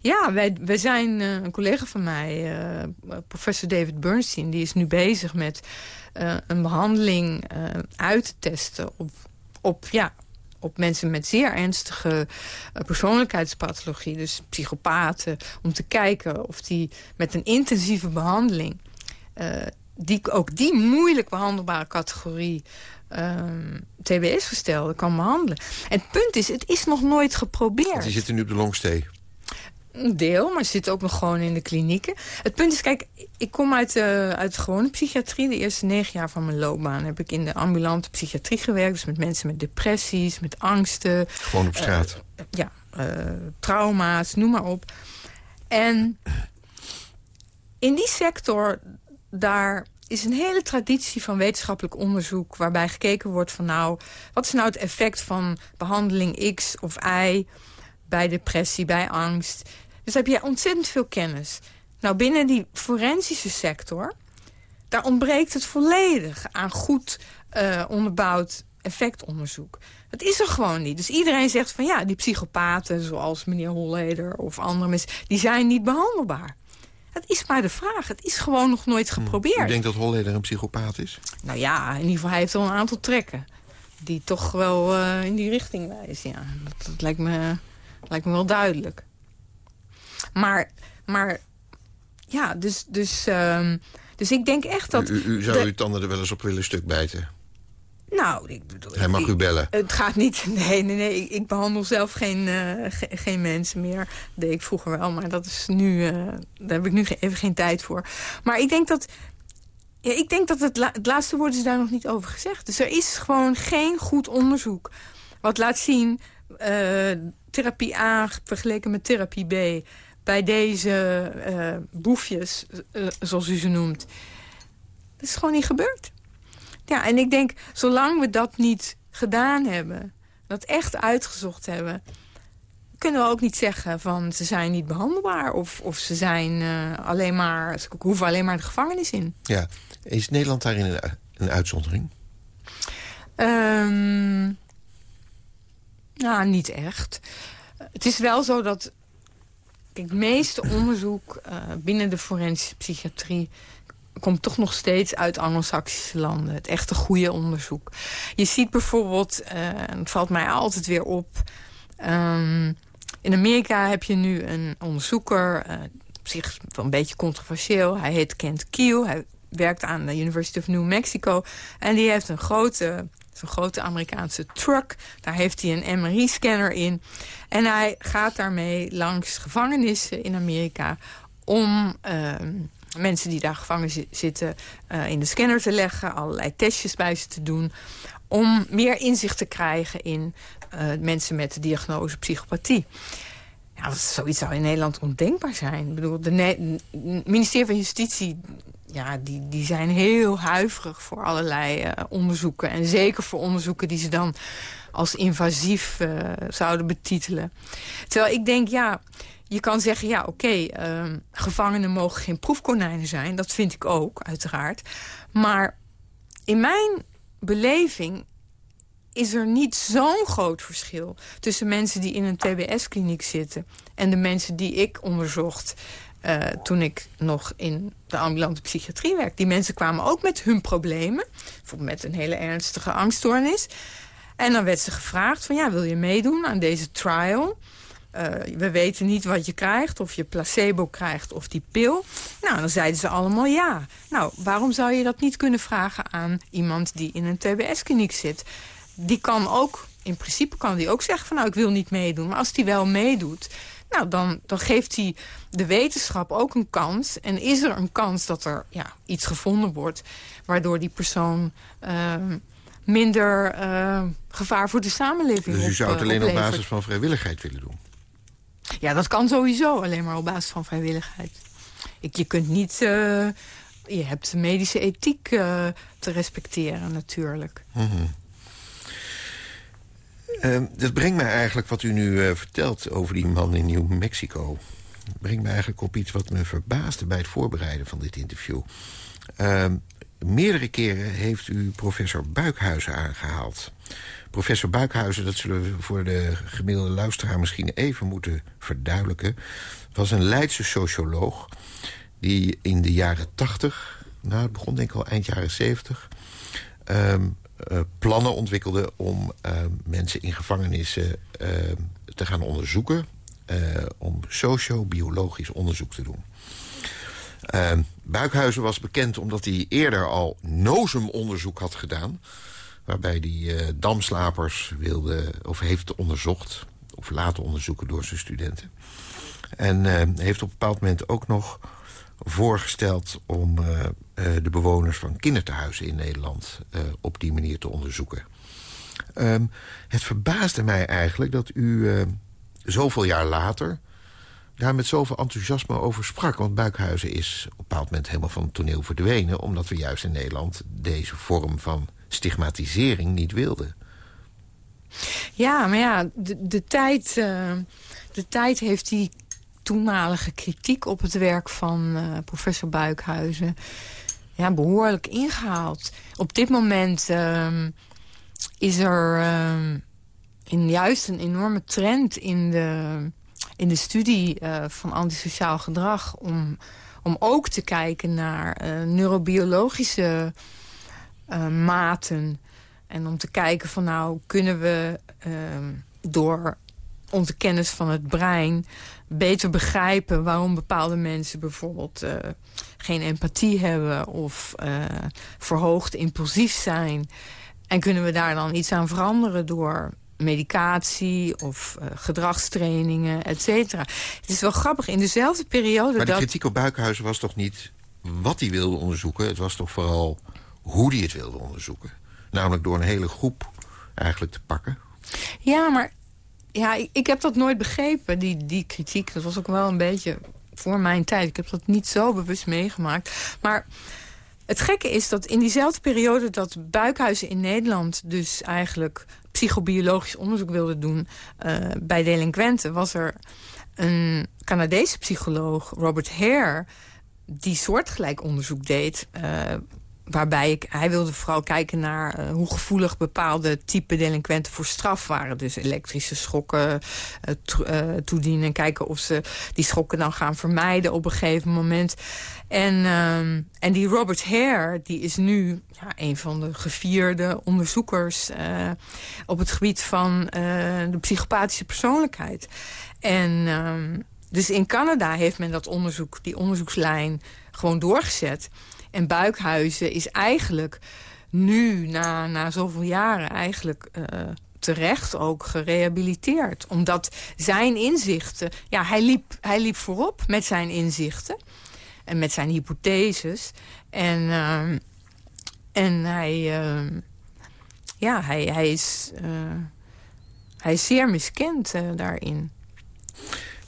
H: Ja, wij, wij zijn, uh, een collega van mij, uh, professor David Bernstein... die is nu bezig met uh, een behandeling uit te testen op, op, ja, op mensen met zeer ernstige persoonlijkheidspathologie. Dus psychopaten, om te kijken of die met een intensieve behandeling... die, ook die moeilijk behandelbare categorie um, TBS-gestelde kan behandelen. En het punt is, het is nog nooit geprobeerd.
G: Want die zitten nu op de longstee.
H: Een deel, maar zit ook nog gewoon in de klinieken. Het punt is, kijk, ik kom uit, uh, uit de gewone psychiatrie. De eerste negen jaar van mijn loopbaan heb ik in de ambulante psychiatrie gewerkt. Dus met mensen met depressies, met angsten.
G: Gewoon op straat?
H: Uh, ja, uh, trauma's, noem maar op. En in die sector, daar is een hele traditie van wetenschappelijk onderzoek... waarbij gekeken wordt van nou, wat is nou het effect van behandeling X of Y... bij depressie, bij angst. Dus heb je ontzettend veel kennis. Nou, binnen die forensische sector... daar ontbreekt het volledig aan goed uh, onderbouwd effectonderzoek. Dat is er gewoon niet. Dus iedereen zegt van ja, die psychopaten... zoals meneer Holleder of andere mensen... die zijn niet behandelbaar. Dat is maar de vraag. Het is gewoon nog nooit geprobeerd.
G: U denkt dat Holleder een psychopaat is?
H: Nou ja, in ieder geval hij heeft wel een aantal trekken. Die toch wel uh, in die richting wijzen. Ja, dat, dat, lijkt, me, lijkt me wel duidelijk. Maar, maar ja, dus, dus, um, dus ik denk echt dat...
G: U, u zou de... uw tanden er wel eens op willen stuk bijten?
H: Nou, ik bedoel...
G: Hij mag
H: ik,
G: u bellen.
H: Het gaat niet... <laughs> Nee, nee, nee. Ik, ik behandel zelf geen, uh, ge, geen mensen meer. Dat deed ik vroeger wel, maar dat is nu... Uh, daar heb ik nu even geen tijd voor. Maar ik denk dat... Ja, ik denk dat het, la het laatste woord is daar nog niet over gezegd. Dus er is gewoon geen goed onderzoek. Wat laat zien... Uh, therapie A vergeleken met therapie B... bij deze boefjes, zoals u ze noemt. Dat is gewoon niet gebeurd. Ja, en ik denk, zolang we dat niet gedaan hebben... dat echt uitgezocht hebben... kunnen we ook niet zeggen van ze zijn niet behandelbaar... of, of ze, zijn, uh, alleen maar, ze hoeven alleen maar de gevangenis in.
G: Ja, is Nederland daarin een, een uitzondering?
H: Um, nou, niet echt. Het is wel zo dat het meeste onderzoek uh, binnen de forensische psychiatrie komt toch nog steeds uit Anglo-Saxische landen. Het echte goede onderzoek. Je ziet bijvoorbeeld, uh, het valt mij altijd weer op... Um, in Amerika heb je nu een onderzoeker, uh, op zich wel een beetje controversieel. Hij heet Kent Keel, hij werkt aan de University of New Mexico. En die heeft een grote, een grote Amerikaanse truck. Daar heeft hij een MRI-scanner in. En hij gaat daarmee langs gevangenissen in Amerika om... Uh, mensen die daar gevangen zitten uh, in de scanner te leggen. Allerlei testjes bij ze te doen. Om meer inzicht te krijgen in uh, mensen met de diagnose psychopathie. Ja, zoiets zou in Nederland ondenkbaar zijn. Ik bedoel, ne ministerie van Justitie ja, die, die zijn heel huiverig voor allerlei uh, onderzoeken. En zeker voor onderzoeken die ze dan als invasief uh, zouden betitelen. Terwijl ik denk, ja, je kan zeggen, ja, oké, uh, gevangenen mogen geen proefkonijnen zijn. Dat vind ik ook, uiteraard. Maar in mijn beleving is er niet zo'n groot verschil... tussen mensen die in een TBS-kliniek zitten... en de mensen die ik onderzocht... Uh, toen ik nog in de ambulante psychiatrie werkte. Die mensen kwamen ook met hun problemen. Bijvoorbeeld met een hele ernstige angststoornis. En dan werd ze gevraagd van, ja, wil je meedoen aan deze trial... Uh, we weten niet wat je krijgt, of je placebo krijgt of die pil. Nou, dan zeiden ze allemaal ja. Nou, waarom zou je dat niet kunnen vragen aan iemand die in een TBS-kliniek zit? Die kan ook, in principe kan die ook zeggen van nou, ik wil niet meedoen. Maar als die wel meedoet, nou, dan, dan geeft hij de wetenschap ook een kans. En is er een kans dat er ja, iets gevonden wordt... waardoor die persoon... Uh, minder uh, gevaar voor de samenleving
G: Dus u zou het
H: uh,
G: alleen
H: oplevert.
G: op basis van vrijwilligheid willen doen?
H: Ja, dat kan sowieso alleen maar op basis van vrijwilligheid. Ik, je kunt niet... Uh, je hebt medische ethiek uh, te respecteren natuurlijk.
G: Mm -hmm. Uh, dat brengt mij eigenlijk wat u nu uh, vertelt over die man in New Mexico. brengt me eigenlijk op iets wat me verbaasde bij het voorbereiden van dit interview. Ehm, meerdere keren heeft u professor Buikhuizen aangehaald. Professor Buikhuizen, dat zullen we voor de gemiddelde luisteraar misschien even moeten verduidelijken... was een Leidse socioloog die in de jaren 80, nou het begon denk ik al eind jaren 70... Um, uh, plannen ontwikkelde om uh, mensen in gevangenissen uh, te gaan onderzoeken... om socio-biologisch onderzoek te doen. Buikhuizen was bekend omdat hij eerder al nozemonderzoek had gedaan... waarbij hij damslapers wilde, of heeft onderzocht... of laten onderzoeken door zijn studenten. En heeft op een bepaald moment ook nog voorgesteld... om de bewoners van kinderthuizen in Nederland op die manier te onderzoeken. Ehm, het verbaasde mij eigenlijk dat u zoveel jaar later daar met zoveel enthousiasme over sprak. Want Buikhuizen is op een bepaald moment helemaal van het toneel verdwenen... omdat we juist in Nederland deze vorm van stigmatisering niet wilden.
H: Ja, maar ja, de, tijd, de tijd heeft die toenmalige kritiek op het werk van uh, professor Buikhuizen... Ja, behoorlijk ingehaald. Op dit moment uh, is er in juist een enorme trend in de in de studie uh, van antisociaal gedrag... om, om ook te kijken naar uh, neurobiologische maten. En om te kijken van nou, kunnen we ehm, door onze kennis van het brein... beter begrijpen waarom bepaalde mensen bijvoorbeeld geen empathie hebben... of verhoogd impulsief zijn... En kunnen we daar dan iets aan veranderen door medicatie of uh, gedragstrainingen, et cetera. Het is wel grappig, in dezelfde periode...
G: Maar
H: de
G: kritiek op Buikhuizen was toch niet wat hij wilde onderzoeken... het was toch vooral hoe hij het wilde onderzoeken. Namelijk door een hele groep eigenlijk te pakken.
H: Ja, maar ja, ik, ik heb dat nooit begrepen, die, die kritiek. Dat was ook wel een beetje voor mijn tijd. Ik heb dat niet zo bewust meegemaakt. Maar het gekke is dat in diezelfde periode dat buikhuizen in Nederland... dus eigenlijk psychobiologisch onderzoek wilde doen uh, bij delinquenten... was er een Canadese psycholoog, Robert Hare... die soortgelijk onderzoek deed... Uh, waarbij ik, hij wilde vooral kijken naar uh, hoe gevoelig bepaalde type delinquenten voor straf waren. Dus elektrische schokken uh, toedienen en kijken of ze die schokken dan gaan vermijden op een gegeven moment. En, uh, en die Robert Hare, die is nu ja, een van de gevierde onderzoekers uh, op het gebied van uh, de psychopathische persoonlijkheid. En uh, dus in Canada heeft men dat onderzoek, die onderzoekslijn gewoon doorgezet. En Buikhuizen is eigenlijk nu, na, na zoveel jaren, eigenlijk uh, terecht ook gerehabiliteerd. Omdat zijn inzichten... Ja, hij liep, hij liep voorop met zijn inzichten. En met zijn hypotheses. En, uh, en hij... Uh, ja, hij, hij, is, uh, hij is zeer miskend daarin.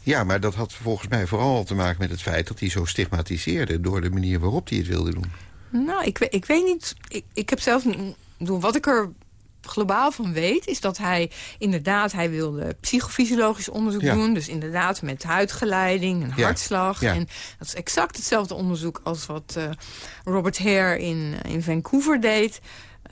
G: Ja, maar dat had volgens mij vooral te maken met het feit... dat hij zo stigmatiseerde door de manier waarop hij het wilde doen.
H: Nou, ik, ik weet niet... Ik, ik heb zelf... Wat ik er globaal van weet, is dat hij inderdaad... hij wilde psychofysiologisch onderzoek ja. doen. Dus inderdaad met huidgeleiding en hartslag. Ja. En dat is exact hetzelfde onderzoek als wat uh, Robert Hare in, in Vancouver deed.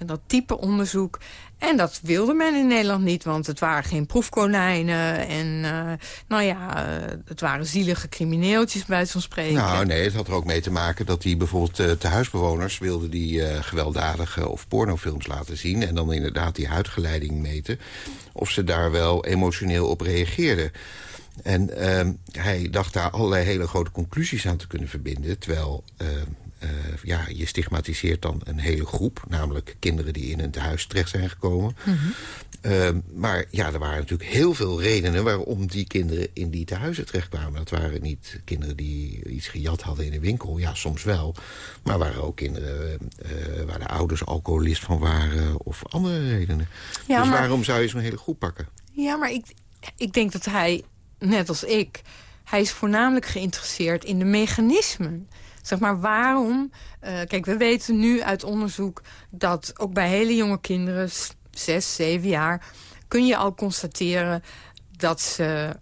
H: Dat type onderzoek. En dat wilde men in Nederland niet, want het waren geen proefkonijnen. En uh, nou ja, uh, het waren zielige crimineeltjes bij zo'n spreken.
G: Nou nee, het had er ook mee te maken dat die bijvoorbeeld uh, tehuisbewoners... wilden die gewelddadige of pornofilms laten zien... en dan inderdaad die huidgeleiding meten... of ze daar wel emotioneel op reageerden. En hij dacht daar allerlei hele grote conclusies aan te kunnen verbinden... terwijl uh, ja, je stigmatiseert dan een hele groep. Namelijk kinderen die in een tehuis terecht zijn gekomen. Mm -hmm. uh, maar ja, er waren natuurlijk heel veel redenen... waarom die kinderen in die tehuizen terechtkwamen. Dat waren niet kinderen die iets gejat hadden in een winkel. Ja, soms wel. Maar waren ook kinderen uh, waar de ouders alcoholist van waren... of andere redenen. Ja, dus maar... waarom zou je zo'n hele groep pakken?
H: Ja, maar ik, ik denk dat hij, net als ik... hij is voornamelijk geïnteresseerd in de mechanismen Zeg maar, waarom... Uh, kijk, we weten nu uit onderzoek dat ook bij hele jonge kinderen... zes, zeven jaar, kun je al constateren dat ze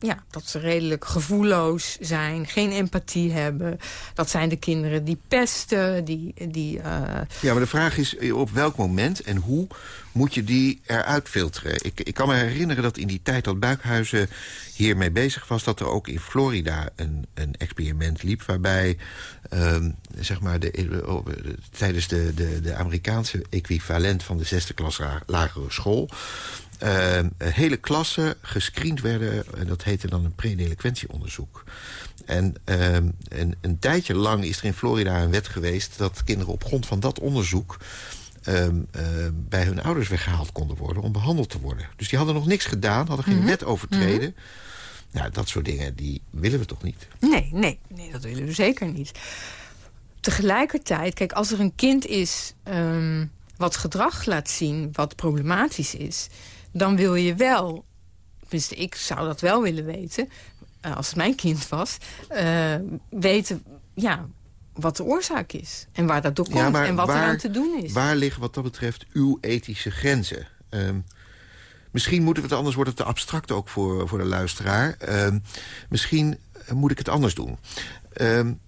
H: ja, dat ze redelijk gevoelloos zijn, geen empathie hebben. Dat zijn de kinderen die pesten, die... die uh...
G: Ja, maar de vraag is op welk moment en hoe moet je die eruit filteren? Ik, ik kan me herinneren dat in die tijd dat Buikhuizen hiermee bezig was... dat er ook in Florida een, een experiment liep waarbij... Um, zeg maar de, tijdens de, de, de Amerikaanse equivalent van de zesde klas lagere school uh, hele klassen gescreend werden. En dat heette dan een predelinquentieonderzoek. En uh, een, een tijdje lang is er in Florida een wet geweest... dat kinderen op grond van dat onderzoek... Uh, bij hun ouders weggehaald konden worden om behandeld te worden. Dus die hadden nog niks gedaan, hadden geen mm -hmm. wet overtreden. Mm -hmm. Nou, dat soort dingen, die willen we toch niet?
H: Nee, nee, nee dat willen we zeker niet. Tegelijkertijd, kijk, als er een kind is... Ehm, wat gedrag laat zien wat problematisch is... dan wil je wel, tenminste ik zou dat wel willen weten... Uh, als het mijn kind was, uh, weten ja, wat de oorzaak is. En waar dat door komt en wat waar, er aan te doen is.
G: Waar liggen wat dat betreft uw ethische grenzen? Um, misschien moeten we het anders worden te abstract ook voor, voor de luisteraar. Um, misschien moet ik het anders doen. Um,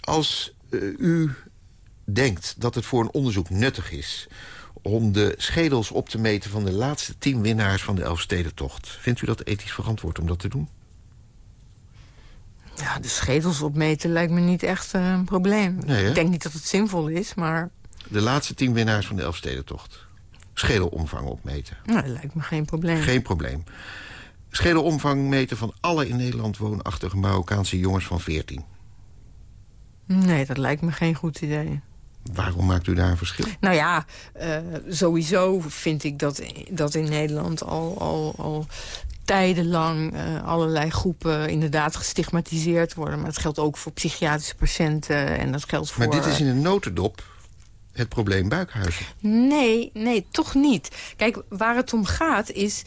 G: als uh, u denkt dat het voor een onderzoek nuttig is... om de schedels op te meten van de laatste tien winnaars van de Elfstedentocht... vindt u dat ethisch verantwoord om dat te doen?
H: Ja, de schedels opmeten lijkt me niet echt eh, een probleem. ik denk niet dat het zinvol is, maar...
G: De laatste tien winnaars van de Elfstedentocht. Schedelomvang opmeten.
H: Nou, dat lijkt me geen probleem.
G: Geen probleem. Schedelomvang meten van alle in Nederland woonachtige Marokkaanse jongens van 14.
H: Nee, dat lijkt me geen goed idee.
G: Waarom maakt u daar een verschil?
H: Nou ja, uh, sowieso vind ik dat, dat in Nederland al, al, al tijdenlang uh, allerlei groepen inderdaad gestigmatiseerd worden. Maar dat geldt ook voor psychiatrische patiënten en dat geldt voor...
G: Maar dit is in een notendop het probleem buikhuizen.
H: Nee, nee, toch niet. Kijk, waar het om gaat is...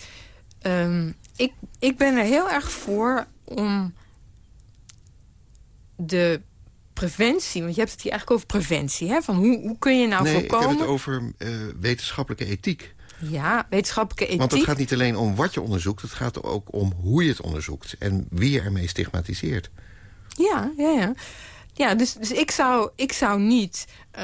H: Um, ik, ik ben er heel erg voor om de preventie, want je hebt het hier eigenlijk over preventie. Hè? Van hoe, hoe kun je nou
G: nee,
H: voorkomen...
G: ik heb het over uh, wetenschappelijke ethiek.
H: Ja, wetenschappelijke ethiek.
G: Want het gaat niet alleen om wat je onderzoekt... het gaat ook om hoe je het onderzoekt... en wie je ermee stigmatiseert.
H: Ja, ja, ja. Ja, dus, dus ik, zou, ik zou niet... Uh,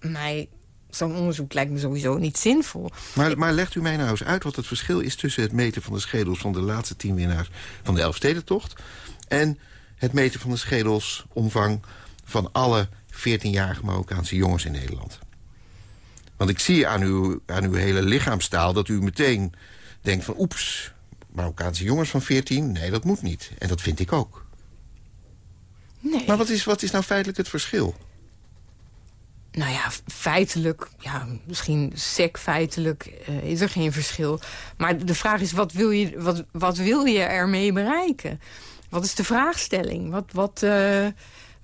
H: mij zo'n onderzoek lijkt me sowieso niet zinvol.
G: Maar, maar legt u mij nou eens uit wat het verschil is... tussen het meten van de schedels van de laatste tien winnaars... van de Elfstedentocht... en het meten van de schedelsomvang van alle 14-jarige Marokkaanse jongens in Nederland. Want ik zie aan uw, aan uw hele lichaamstaal dat u meteen denkt van... oeps, Marokkaanse jongens van 14, nee, dat moet niet. En dat vind ik ook.
H: Nee.
G: Maar wat is, wat is nou feitelijk het verschil?
H: Nou ja, feitelijk, ja, misschien sec feitelijk uh, is er geen verschil. Maar de vraag is, wat wil je, wat, wat wil je ermee bereiken? Wat is de vraagstelling? Wat, wat, uh,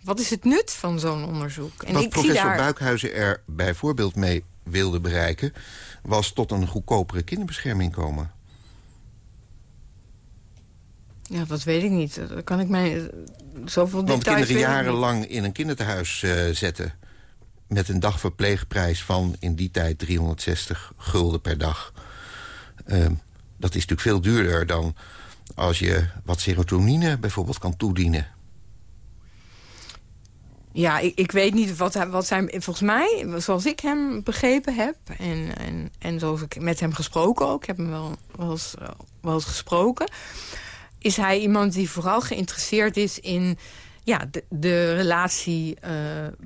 H: wat is het nut van zo'n onderzoek?
G: En wat ik professor zie daar... Buikhuizen er bijvoorbeeld mee wilde bereiken... was tot een goedkopere kinderbescherming komen.
H: Ja, dat weet ik niet. Dat kan ik mij zoveel
G: Want kinderen jarenlang in een kinderthuis uh, zetten... met een dagverpleegprijs van in die tijd 360 gulden per dag. Uh, dat is natuurlijk veel duurder dan als je wat serotonine bijvoorbeeld kan toedienen.
H: Ja, ik, ik weet niet wat, wat zijn... Volgens mij, zoals ik hem begrepen heb... en, en, en zoals ik met hem gesproken ook... ik heb hem wel, wel, eens, wel eens gesproken... is hij iemand die vooral geïnteresseerd is in ja, de, de relatie uh,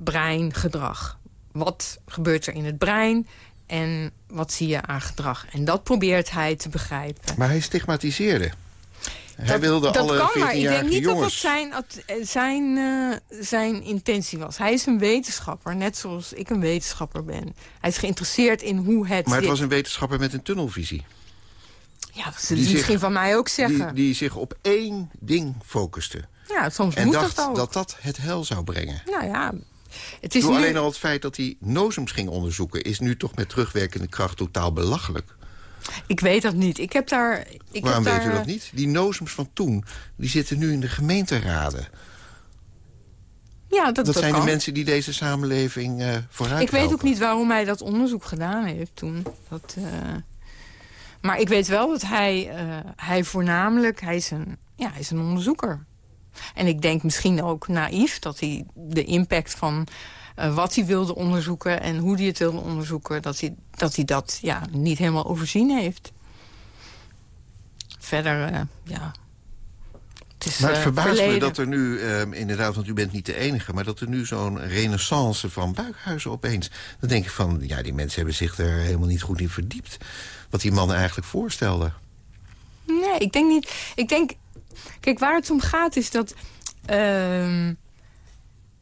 H: brein-gedrag. Wat gebeurt er in het brein en wat zie je aan gedrag? En dat probeert hij te begrijpen.
G: Maar hij stigmatiseerde. Hij
H: dat,
G: wilde
H: dat
G: alle
H: kan, maar ik denk niet
G: jongens.
H: dat dat zijn, zijn, uh, zijn intentie was. Hij is een wetenschapper, net zoals ik een wetenschapper ben. Hij is geïnteresseerd in hoe het
G: Maar het
H: zit.
G: was een wetenschapper met een tunnelvisie.
H: Ja, dat zullen ze misschien van mij ook zeggen.
G: Die, die zich op één ding focuste.
H: Ja, soms
G: en
H: moet
G: dacht
H: dat ook.
G: dat dat het hel zou brengen.
H: Nou ja, het is nu...
G: alleen al het feit dat hij nozems ging onderzoeken... is nu toch met terugwerkende kracht totaal belachelijk.
H: Ik weet dat niet. Ik heb daar... Ik
G: Waarom
H: heb
G: weet
H: daar,
G: u dat niet? Die nozems van toen, die zitten nu in de gemeenteraden.
H: Ja, dat,
G: Dat,
H: dat
G: zijn
H: kan.
G: de mensen die deze samenleving uh, vooruit
H: Ik weet ook niet waarom hij dat onderzoek gedaan heeft toen. Dat, uh... Maar ik weet wel dat hij, uh, hij voornamelijk... Hij is, een, ja, hij is een onderzoeker. En ik denk misschien ook naïef dat hij de impact van uh, wat hij wilde onderzoeken... en hoe hij het wilde onderzoeken, dat hij dat, hij dat ja, niet helemaal overzien heeft. Verder, uh, ja... Het is,
G: maar het
H: uh,
G: verbaast
H: verleden.
G: me dat er nu, uh, inderdaad, want u bent niet de enige... maar dat er nu zo'n renaissance van buikhuizen opeens... dan denk ik van, ja, die mensen hebben zich er helemaal niet goed in verdiept... wat die man eigenlijk voorstelde.
H: Nee, ik denk niet... Ik denk, kijk, waar het om gaat is dat... Uh,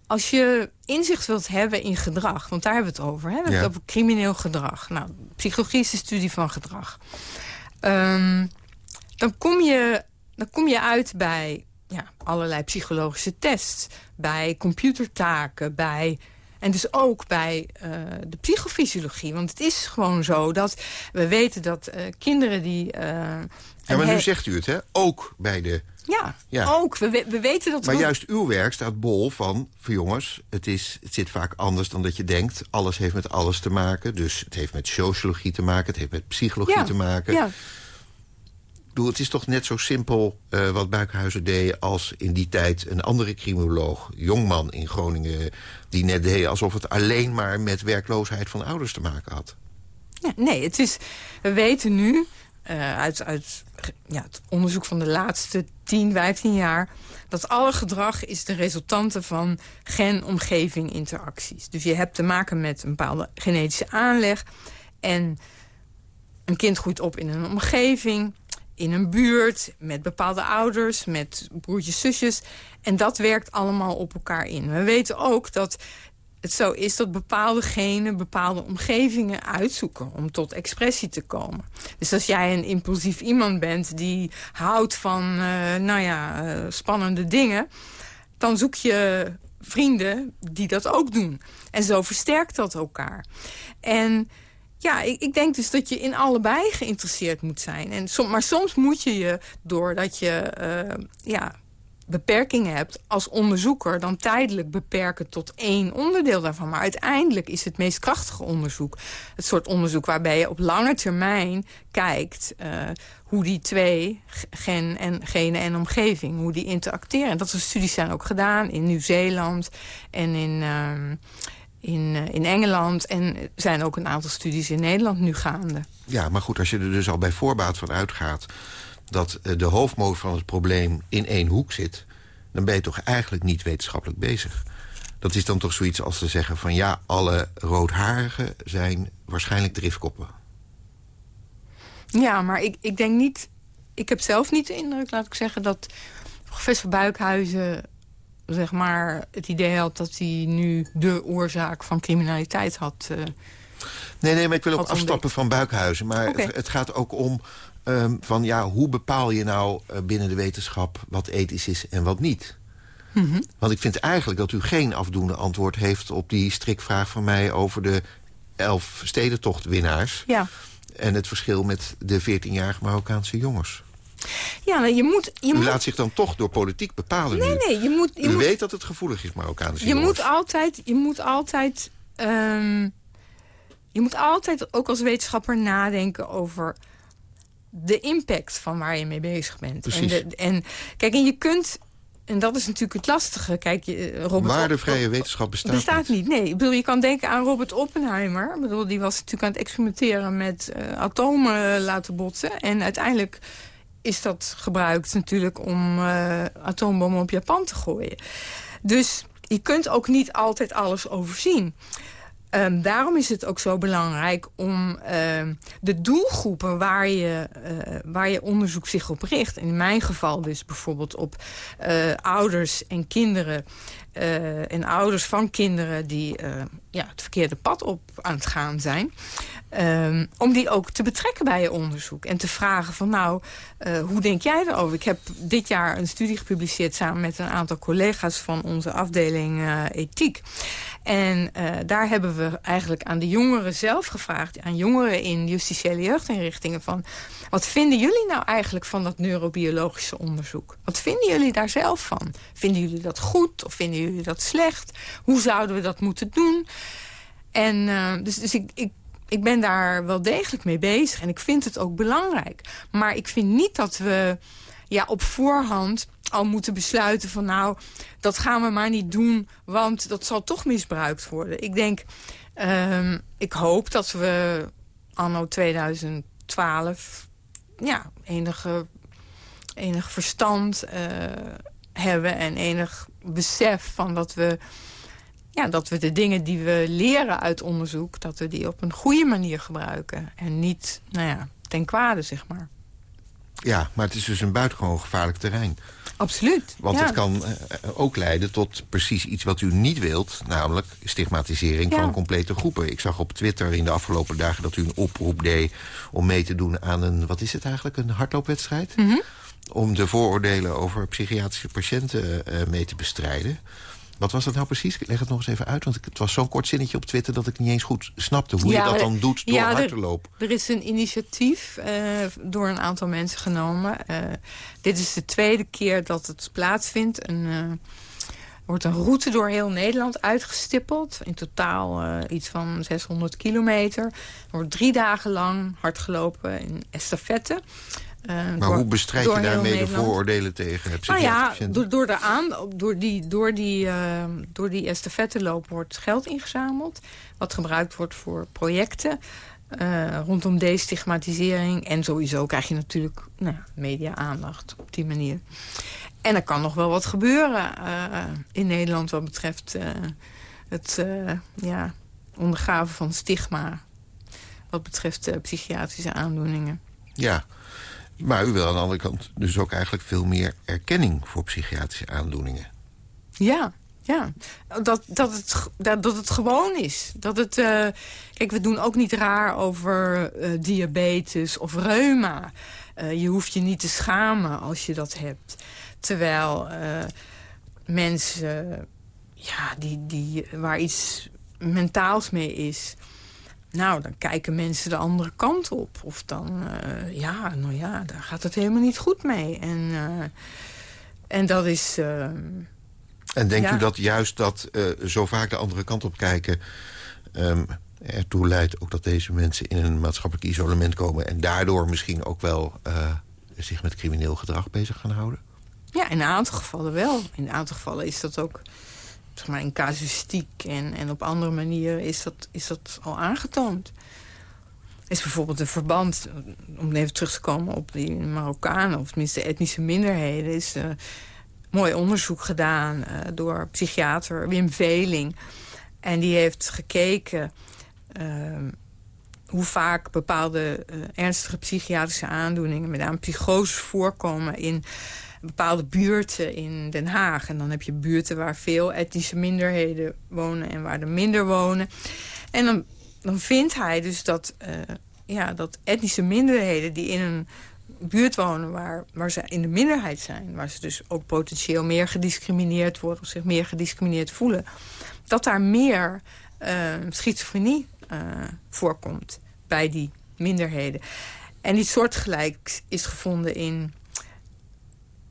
H: als je inzicht wilt hebben in gedrag, want daar hebben we het over. Hè? We hebben
G: Ja.
H: het over crimineel gedrag. Nou, psychologie is de studie van gedrag. Um, dan kom je dan kom je uit bij ja, allerlei psychologische tests... bij computertaken, bij... En dus ook bij uh, de psychofysiologie. Want het is gewoon zo dat we weten dat uh, kinderen die... Uh,
G: ja, maar nu zegt u het, hè? Ook bij de...
H: Ja, ja. ook. We, we weten dat...
G: Maar juist uw werk staat bol van... voor jongens, het, is, het zit vaak anders dan dat je denkt. Alles heeft met alles te maken. Dus het heeft met sociologie te maken. Het heeft met psychologie
H: ja.
G: te maken.
H: Ja
G: bedoel, het is toch net zo simpel uh, wat Buikhuizen deed... als in die tijd een andere criminoloog, jongman in Groningen... die net deed alsof het alleen maar met werkloosheid van ouders te maken had.
H: Ja, nee, het is, we weten nu uit, uit ja, het onderzoek van de laatste 10, 15 jaar... dat alle gedrag is de resultante van gen-omgeving interacties. Dus je hebt te maken met een bepaalde genetische aanleg... en een kind groeit op in een omgeving in een buurt, met bepaalde ouders, met broertjes, zusjes. En dat werkt allemaal op elkaar in. We weten ook dat het zo is dat bepaalde genen bepaalde omgevingen uitzoeken... om tot expressie te komen. Dus als jij een impulsief iemand bent die houdt van uh, nou ja, uh, spannende dingen... dan zoek je vrienden die dat ook doen. En zo versterkt dat elkaar. En ja, ik, ik, denk dus dat je in allebei geïnteresseerd moet zijn. En som, maar soms moet je je, doordat je uh, ja, beperkingen hebt als onderzoeker... dan tijdelijk beperken tot één onderdeel daarvan. Maar uiteindelijk is het meest krachtige onderzoek... het soort onderzoek waarbij je op lange termijn kijkt... Uh, hoe die twee, gen en, genen en omgeving, hoe die interacteren. En dat soort studies zijn ook gedaan in Nieuw-Zeeland en in... Uh, in, uh, in Engeland. En zijn ook een aantal studies in Nederland nu gaande.
G: Ja, maar goed, als je er dus al bij voorbaat van uitgaat... dat uh, de hoofdmoot van het probleem in één hoek zit... dan ben je toch eigenlijk niet wetenschappelijk bezig. Dat is dan toch zoiets als te zeggen van... ja, alle roodharigen zijn waarschijnlijk driftkoppen.
H: Ja, maar ik, ik denk niet... Ik heb zelf niet de indruk, laat ik zeggen... dat professor Buikhuizen zeg maar, het idee had dat hij nu de oorzaak van criminaliteit had. Uh,
G: nee, nee, maar ik wil ook afstappen van Buikhuizen. Maar okay. het, het, gaat ook om um, van ja, hoe bepaal je nou uh, binnen de wetenschap wat ethisch is en wat niet?
H: Mm -hmm.
G: Want ik vind eigenlijk dat u geen afdoende antwoord heeft op die strikvraag van mij over de elf stedentochtwinnaars.
H: Ja.
G: En het verschil met de 14-jarige Marokkaanse jongens.
H: Ja, je moet... Je
G: U
H: moet...
G: laat zich dan toch door politiek bepalen
H: nee,
G: nu.
H: Nee, je moet... Je
G: U
H: moet...
G: weet dat het gevoelig is, Marokkaanse
H: je
G: jongens.
H: Moet altijd, je moet altijd... Um, je moet altijd ook als wetenschapper nadenken over de impact van waar je mee bezig bent.
G: Precies.
H: En, de, en kijk, en je kunt... En dat is natuurlijk het lastige. Kijk, je, Robert
G: Waardevrije wetenschap bestaat,
H: bestaat niet. Nee, ik bedoel, je kan denken aan Robert Oppenheimer. Ik bedoel, die was natuurlijk aan het experimenteren met uh, atomen laten botsen. En uiteindelijk is dat gebruikt natuurlijk om uh, atoombommen op Japan te gooien. Dus je kunt ook niet altijd alles overzien. Um, daarom is het ook zo belangrijk om uh, de doelgroepen waar je, uh, waar je onderzoek zich op richt... in mijn geval dus bijvoorbeeld op uh, ouders en kinderen... en ouders van kinderen die ja, het verkeerde pad op aan het gaan zijn... Um, om die ook te betrekken bij je onderzoek. En te vragen van nou, hoe denk jij erover? Ik heb dit jaar een studie gepubliceerd samen met een aantal collega's van onze afdeling ethiek. En daar hebben we eigenlijk aan de jongeren zelf gevraagd, aan jongeren in justitiële jeugdinrichtingen van wat vinden jullie nou eigenlijk van dat neurobiologische onderzoek? Wat vinden jullie daar zelf van? Vinden jullie dat goed of vinden jullie dat slecht? Hoe zouden we dat moeten doen? En uh, dus, dus ik, ik ik ben daar wel degelijk mee bezig. En ik vind het ook belangrijk. Maar ik vind niet dat we ja, op voorhand al moeten besluiten van... nou, dat gaan we maar niet doen, want dat zal toch misbruikt worden. Ik denk, um, ik hoop dat we anno 2012... ja, enige, enig verstand uh, hebben en enig besef van dat we ja, dat we de dingen die we leren uit onderzoek... dat we die op een goede manier gebruiken. En niet, nou ja, ten kwade, zeg maar.
G: Ja, maar het is dus een buitengewoon gevaarlijk terrein.
H: Absoluut,
G: Want
H: ja.
G: het kan uh, ook leiden tot precies iets wat u niet wilt... namelijk stigmatisering
H: Ja.
G: van complete groepen. Ik zag op Twitter in de afgelopen dagen dat u een oproep deed... om mee te doen aan een, wat is het eigenlijk, een hardloopwedstrijd?
H: Mhm.
G: Om de vooroordelen over psychiatrische patiënten mee te bestrijden. Wat was dat nou precies? Leg het nog eens even uit, want het was zo'n kort zinnetje op Twitter... dat ik niet eens goed snapte hoe je dat dan doet door ja, hard te lopen.
H: Er, is een initiatief uh, door een aantal mensen genomen. Uh, dit is de tweede keer dat het plaatsvindt. Een, uh, wordt een route door heel Nederland uitgestippeld. In totaal iets van 600 kilometer. Er wordt drie dagen lang hard gelopen in estafette.
G: Uh, maar hoe bestrijd je daarmee de vooroordelen tegen
H: Nou ja, door, door, de aan, door die, door die, uh, door die estafetteloop wordt geld ingezameld. Wat gebruikt wordt voor projecten. Uh, rondom destigmatisering. En sowieso krijg je natuurlijk nou, media-aandacht op die manier. En er kan nog wel wat gebeuren in Nederland wat betreft het ja, ondergaven van stigma. Wat betreft psychiatrische aandoeningen.
G: Ja, maar u wil aan de andere kant dus ook eigenlijk veel meer erkenning voor psychiatrische aandoeningen.
H: Ja, ja. Dat, dat, het, dat, dat het gewoon is. Dat het, uh, kijk, we doen ook niet raar over uh, diabetes of reuma. Uh, je hoeft je niet te schamen als je dat hebt. Terwijl mensen ja, die, die, waar iets mentaals mee is... Nou, dan kijken mensen de andere kant op. Of dan, uh, ja, nou ja, daar gaat het helemaal niet goed mee. En, uh, en dat is... Uh,
G: en denkt u dat juist dat zo vaak de andere kant op kijken... Um, ertoe leidt ook dat deze mensen in een maatschappelijk isolement komen... en daardoor misschien ook wel zich met crimineel gedrag bezig gaan houden?
H: Ja, in een aantal gevallen wel. In een aantal gevallen is dat ook maar, in casuïstiek en, en op andere manieren is dat, is dat al aangetoond. Is bijvoorbeeld een verband, om even terug te komen op die Marokkanen... of tenminste etnische minderheden... is uh, mooi onderzoek gedaan uh, door psychiater Wim Veling. En die heeft gekeken uh, hoe vaak bepaalde ernstige psychiatrische aandoeningen... met name psychoses voorkomen in bepaalde buurten in Den Haag. En dan heb je buurten waar veel etnische minderheden wonen en waar er minder wonen. En dan, dan vindt hij dus dat, uh, ja, dat etnische minderheden die in een buurt wonen waar, waar ze in de minderheid zijn... waar ze dus ook potentieel meer gediscrimineerd worden... of zich meer gediscrimineerd voelen... dat daar meer uh, schizofrenie uh, voorkomt bij die minderheden. En iets soortgelijks is gevonden in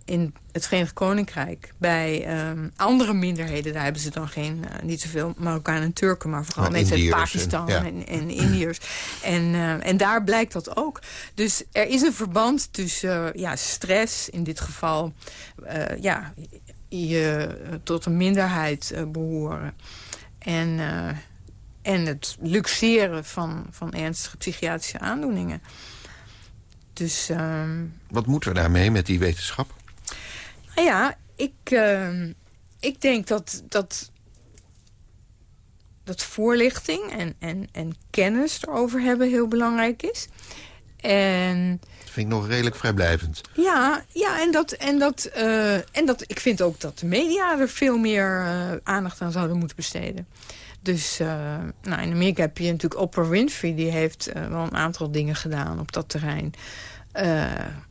H: in het Verenigd Koninkrijk bij um, andere minderheden... daar hebben ze dan geen, uh, niet zoveel Marokkanen en Turken... maar vooral mensen uit Pakistan en, ja. en, en Indiërs. <clears throat> En, uh, en daar blijkt dat ook. Dus er is een verband tussen uh, ja, stress, in dit geval... ja, je tot een minderheid behoren... en, en het luxeren van, van ernstige psychiatrische aandoeningen. Dus, um...
G: Wat moeten we daarmee met die wetenschap?
H: Nou ja, ik, uh, ik denk dat, dat, dat voorlichting en, en, en kennis erover hebben heel belangrijk is. En...
G: Dat vind ik nog redelijk vrijblijvend.
H: Ja, ja en, dat, en, dat, uh, en dat, ik vind ook dat de media er veel meer uh, aandacht aan zouden moeten besteden. Dus uh, nou, in Amerika heb je natuurlijk Oprah Winfrey. Die heeft wel een aantal dingen gedaan op dat terrein. Uh,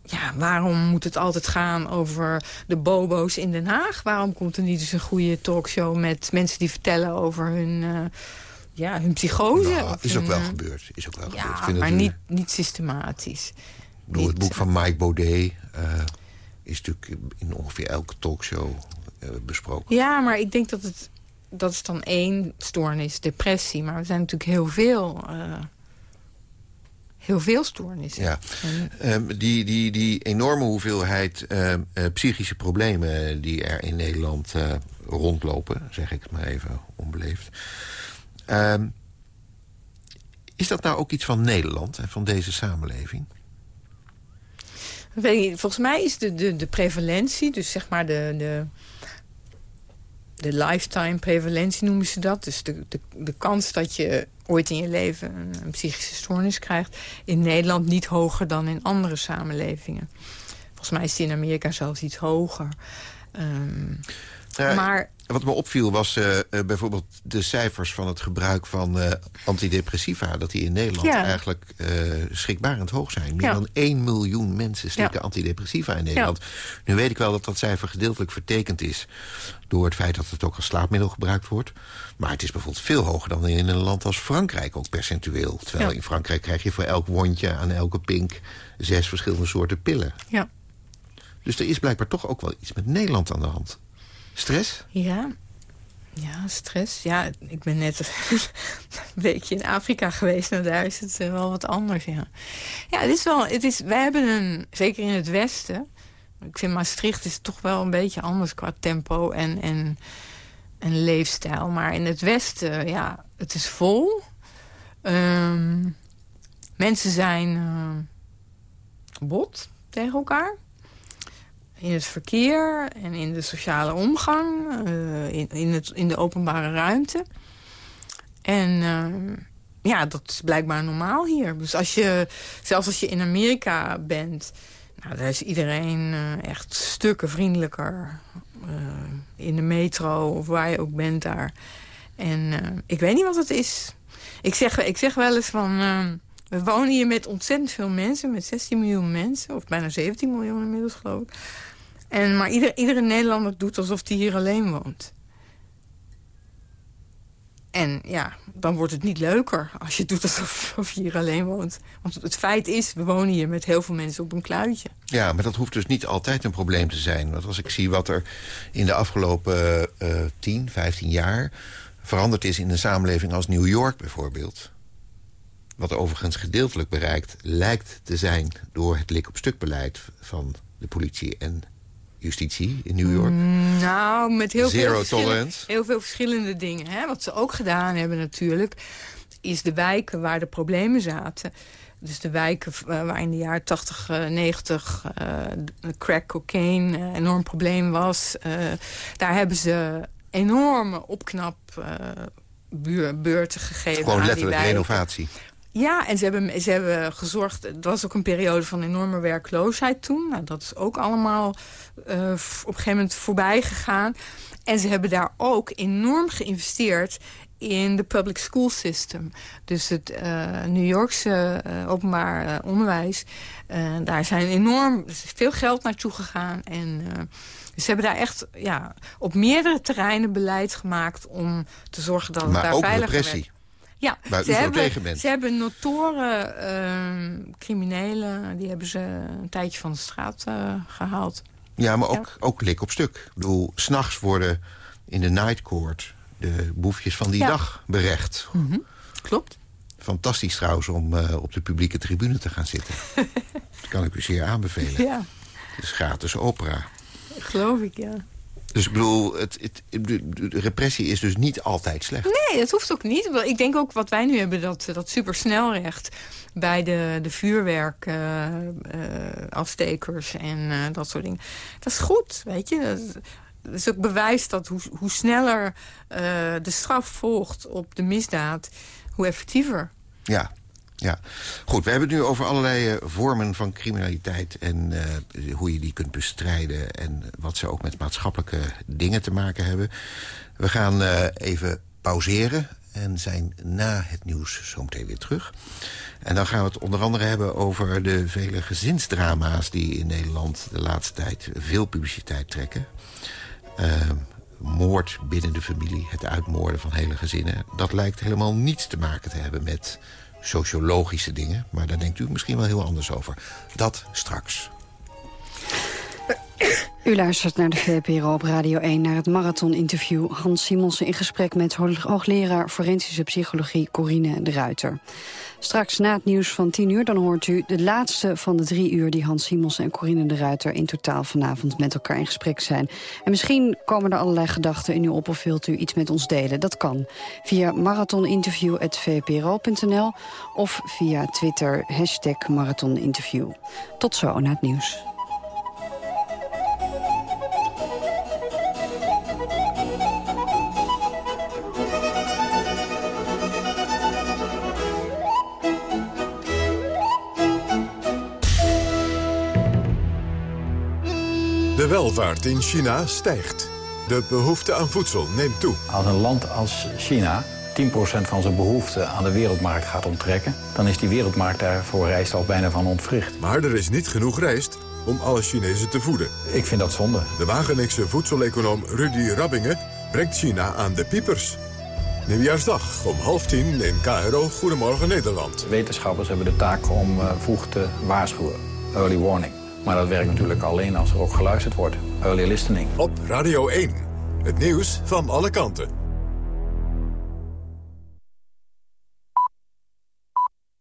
H: ja, waarom moet het altijd gaan over de bobo's in Den Haag? Waarom komt er niet eens een goede talkshow met mensen die vertellen over hun, uh, ja, hun psychose? Nou,
G: is ook wel gebeurd. Is ook wel
H: ja,
G: gebeurd.
H: maar niet, niet systematisch.
G: Bedoel, het boek van Mike Baudet uh, is natuurlijk in ongeveer elke talkshow besproken.
H: Ja, maar ik denk dat het, dat is dan één stoornis, depressie. Maar er zijn natuurlijk heel veel heel veel stoornissen.
G: Ja. Um, die, die, die enorme hoeveelheid uh, uh, psychische problemen die er in Nederland uh, rondlopen... zeg ik het maar even onbeleefd... Um, is dat nou ook iets van Nederland en van deze samenleving?
H: Volgens mij is de, de, de prevalentie, dus zeg maar de, de, de lifetime prevalentie noemen ze dat. Dus de, de, de kans dat je ooit in je leven een, een, psychische stoornis krijgt... in Nederland niet hoger dan in andere samenlevingen. Volgens mij is die in Amerika zelfs iets hoger. Um, maar
G: wat me opviel was uh, bijvoorbeeld de cijfers van het gebruik van uh, antidepressiva... dat die in Nederland ja. eigenlijk schrikbarend hoog zijn. Meer ja. dan 1 miljoen mensen slikken antidepressiva in Nederland. Nu weet ik wel dat dat cijfer gedeeltelijk vertekend is... door het feit dat het ook als slaapmiddel gebruikt wordt. Maar het is bijvoorbeeld veel hoger dan in een land als Frankrijk, ook percentueel. Terwijl in Frankrijk krijg je voor elk wondje aan elke pink... zes verschillende soorten pillen.
H: Ja.
G: Dus er is blijkbaar toch ook wel iets met Nederland aan de hand. Stress?
H: Ja. Ja, stress. Ja, ik ben net <laughs> een weekje in Afrika geweest. Nou, daar is het wel wat anders, ja. Ja, het is wel... Het is, wij hebben een... Zeker in het westen... Ik vind Maastricht is toch wel een beetje anders qua tempo en, en, en leefstijl. Maar in het westen, ja, het is vol. Um, mensen zijn uh, bot tegen elkaar in het verkeer en in de sociale omgang, uh, in, in, het, in de openbare ruimte. En uh, ja, dat is blijkbaar normaal hier. Dus als je, zelfs als je in Amerika bent, nou, daar is iedereen uh, echt stukken vriendelijker. in de metro of waar je ook bent daar. En ik weet niet wat het is. Ik zeg, ik zeg wel eens van... we wonen hier met ontzettend veel mensen, met 16 miljoen mensen. Of bijna 17 miljoen inmiddels, geloof ik. En, maar ieder, iedere Nederlander doet alsof hij hier alleen woont. En ja, dan wordt het niet leuker als je doet alsof je hier alleen woont. Want het feit is, we wonen hier met heel veel mensen op een kluitje.
G: Ja, maar dat hoeft dus niet altijd een probleem te zijn. Want als ik zie wat er in de afgelopen uh, 10, 15 jaar veranderd is in een samenleving als New York bijvoorbeeld... wat overigens gedeeltelijk bereikt lijkt te zijn door het lik-op-stuk beleid van de politie en justitie in New York?
H: Mm, nou, met heel Zero veel, heel veel verschillende dingen. Hè? Wat ze ook gedaan hebben natuurlijk... is de wijken waar de problemen zaten... Dus de wijken eh, waar in de jaren 80, 90 uh, crack cocaine een enorm probleem was. Uh, daar hebben ze enorme opknap uh, beurten gegeven
G: Gewoon aan letterlijk die renovatie.
H: Ja, en ze hebben, ze hebben gezorgd... Het was ook een periode van enorme werkloosheid toen. Nou, dat is ook allemaal uh, op een gegeven moment voorbij gegaan. En ze hebben daar ook enorm geïnvesteerd in de public school system. Dus het uh, New Yorkse uh, openbaar onderwijs. daar zijn enorm is veel geld naartoe gegaan. En ze hebben daar echt ja, op meerdere terreinen beleid gemaakt... om te zorgen dat het daar veiliger
G: repressie.
H: Ja,
G: waar
H: ze
G: u
H: hebben,
G: tegen bent.
H: Ze hebben notoren uh, criminelen, die hebben ze een tijdje van de straat uh, gehaald.
G: Ja, maar ook, ja. ook lik op stuk. Ik bedoel, s'nachts worden in de night court de boefjes van die ja. dag berecht.
H: Mm -hmm. Klopt.
G: Fantastisch trouwens om uh, op de publieke tribune te gaan zitten. <laughs> dat kan ik u zeer aanbevelen.
H: Ja.
G: Het is gratis opera.
H: Geloof ik, ja.
G: Dus ik bedoel, het, het, de, repressie is dus niet altijd slecht.
H: Nee, dat hoeft ook niet. Ik denk ook wat wij nu hebben, dat, dat supersnelrecht... bij de, de vuurwerkafstekers uh, uh, en uh, dat soort dingen. Dat is goed, weet je. Dat, dat is ook bewijs dat hoe, hoe sneller de straf volgt op de misdaad... hoe effectiever.
G: Ja, ja, goed. We hebben het nu over allerlei uh, vormen van criminaliteit... en uh, hoe je die kunt bestrijden... en wat ze ook met maatschappelijke dingen te maken hebben. We gaan uh, even pauzeren en zijn na het nieuws zo meteen weer terug. En dan gaan we het onder andere hebben over de vele gezinsdrama's... die in Nederland de laatste tijd veel publiciteit trekken. moord binnen de familie, het uitmoorden van hele gezinnen... dat lijkt helemaal niets te maken te hebben met sociologische dingen. Maar daar denkt u misschien wel heel anders over. Dat straks.
F: U luistert naar de VPRO op Radio 1 naar het marathon-interview. Hans Simonsen in gesprek met hoogleraar forensische psychologie Corine de Ruiter. Straks na het nieuws van 10 uur dan hoort u de laatste van de drie uur... die Hans Simonsen en Corine de Ruiter in totaal vanavond met elkaar in gesprek zijn. En misschien komen er allerlei gedachten in u op of wilt u iets met ons delen. Dat kan via marathoninterview.vpro.nl of via Twitter hashtag marathoninterview. Tot zo na het nieuws.
E: Welvaart in China stijgt. De behoefte aan voedsel neemt toe.
I: Als een land als China 10% van zijn behoefte aan de wereldmarkt gaat onttrekken... dan is die wereldmarkt daarvoor rijst al bijna van ontwricht.
E: Maar er is niet genoeg rijst om alle Chinezen te voeden.
I: Ik vind dat zonde.
E: De Wageningse voedseleconoom Rudy Rabbingen brengt China aan de piepers. Nieuwjaarsdag om half tien in KRO Goedemorgen Nederland.
I: Wetenschappers hebben de taak om uh, vroeg te waarschuwen. Early warning. Maar dat werkt natuurlijk alleen als er ook geluisterd wordt. Early listening.
E: Op Radio 1. Het nieuws van alle kanten.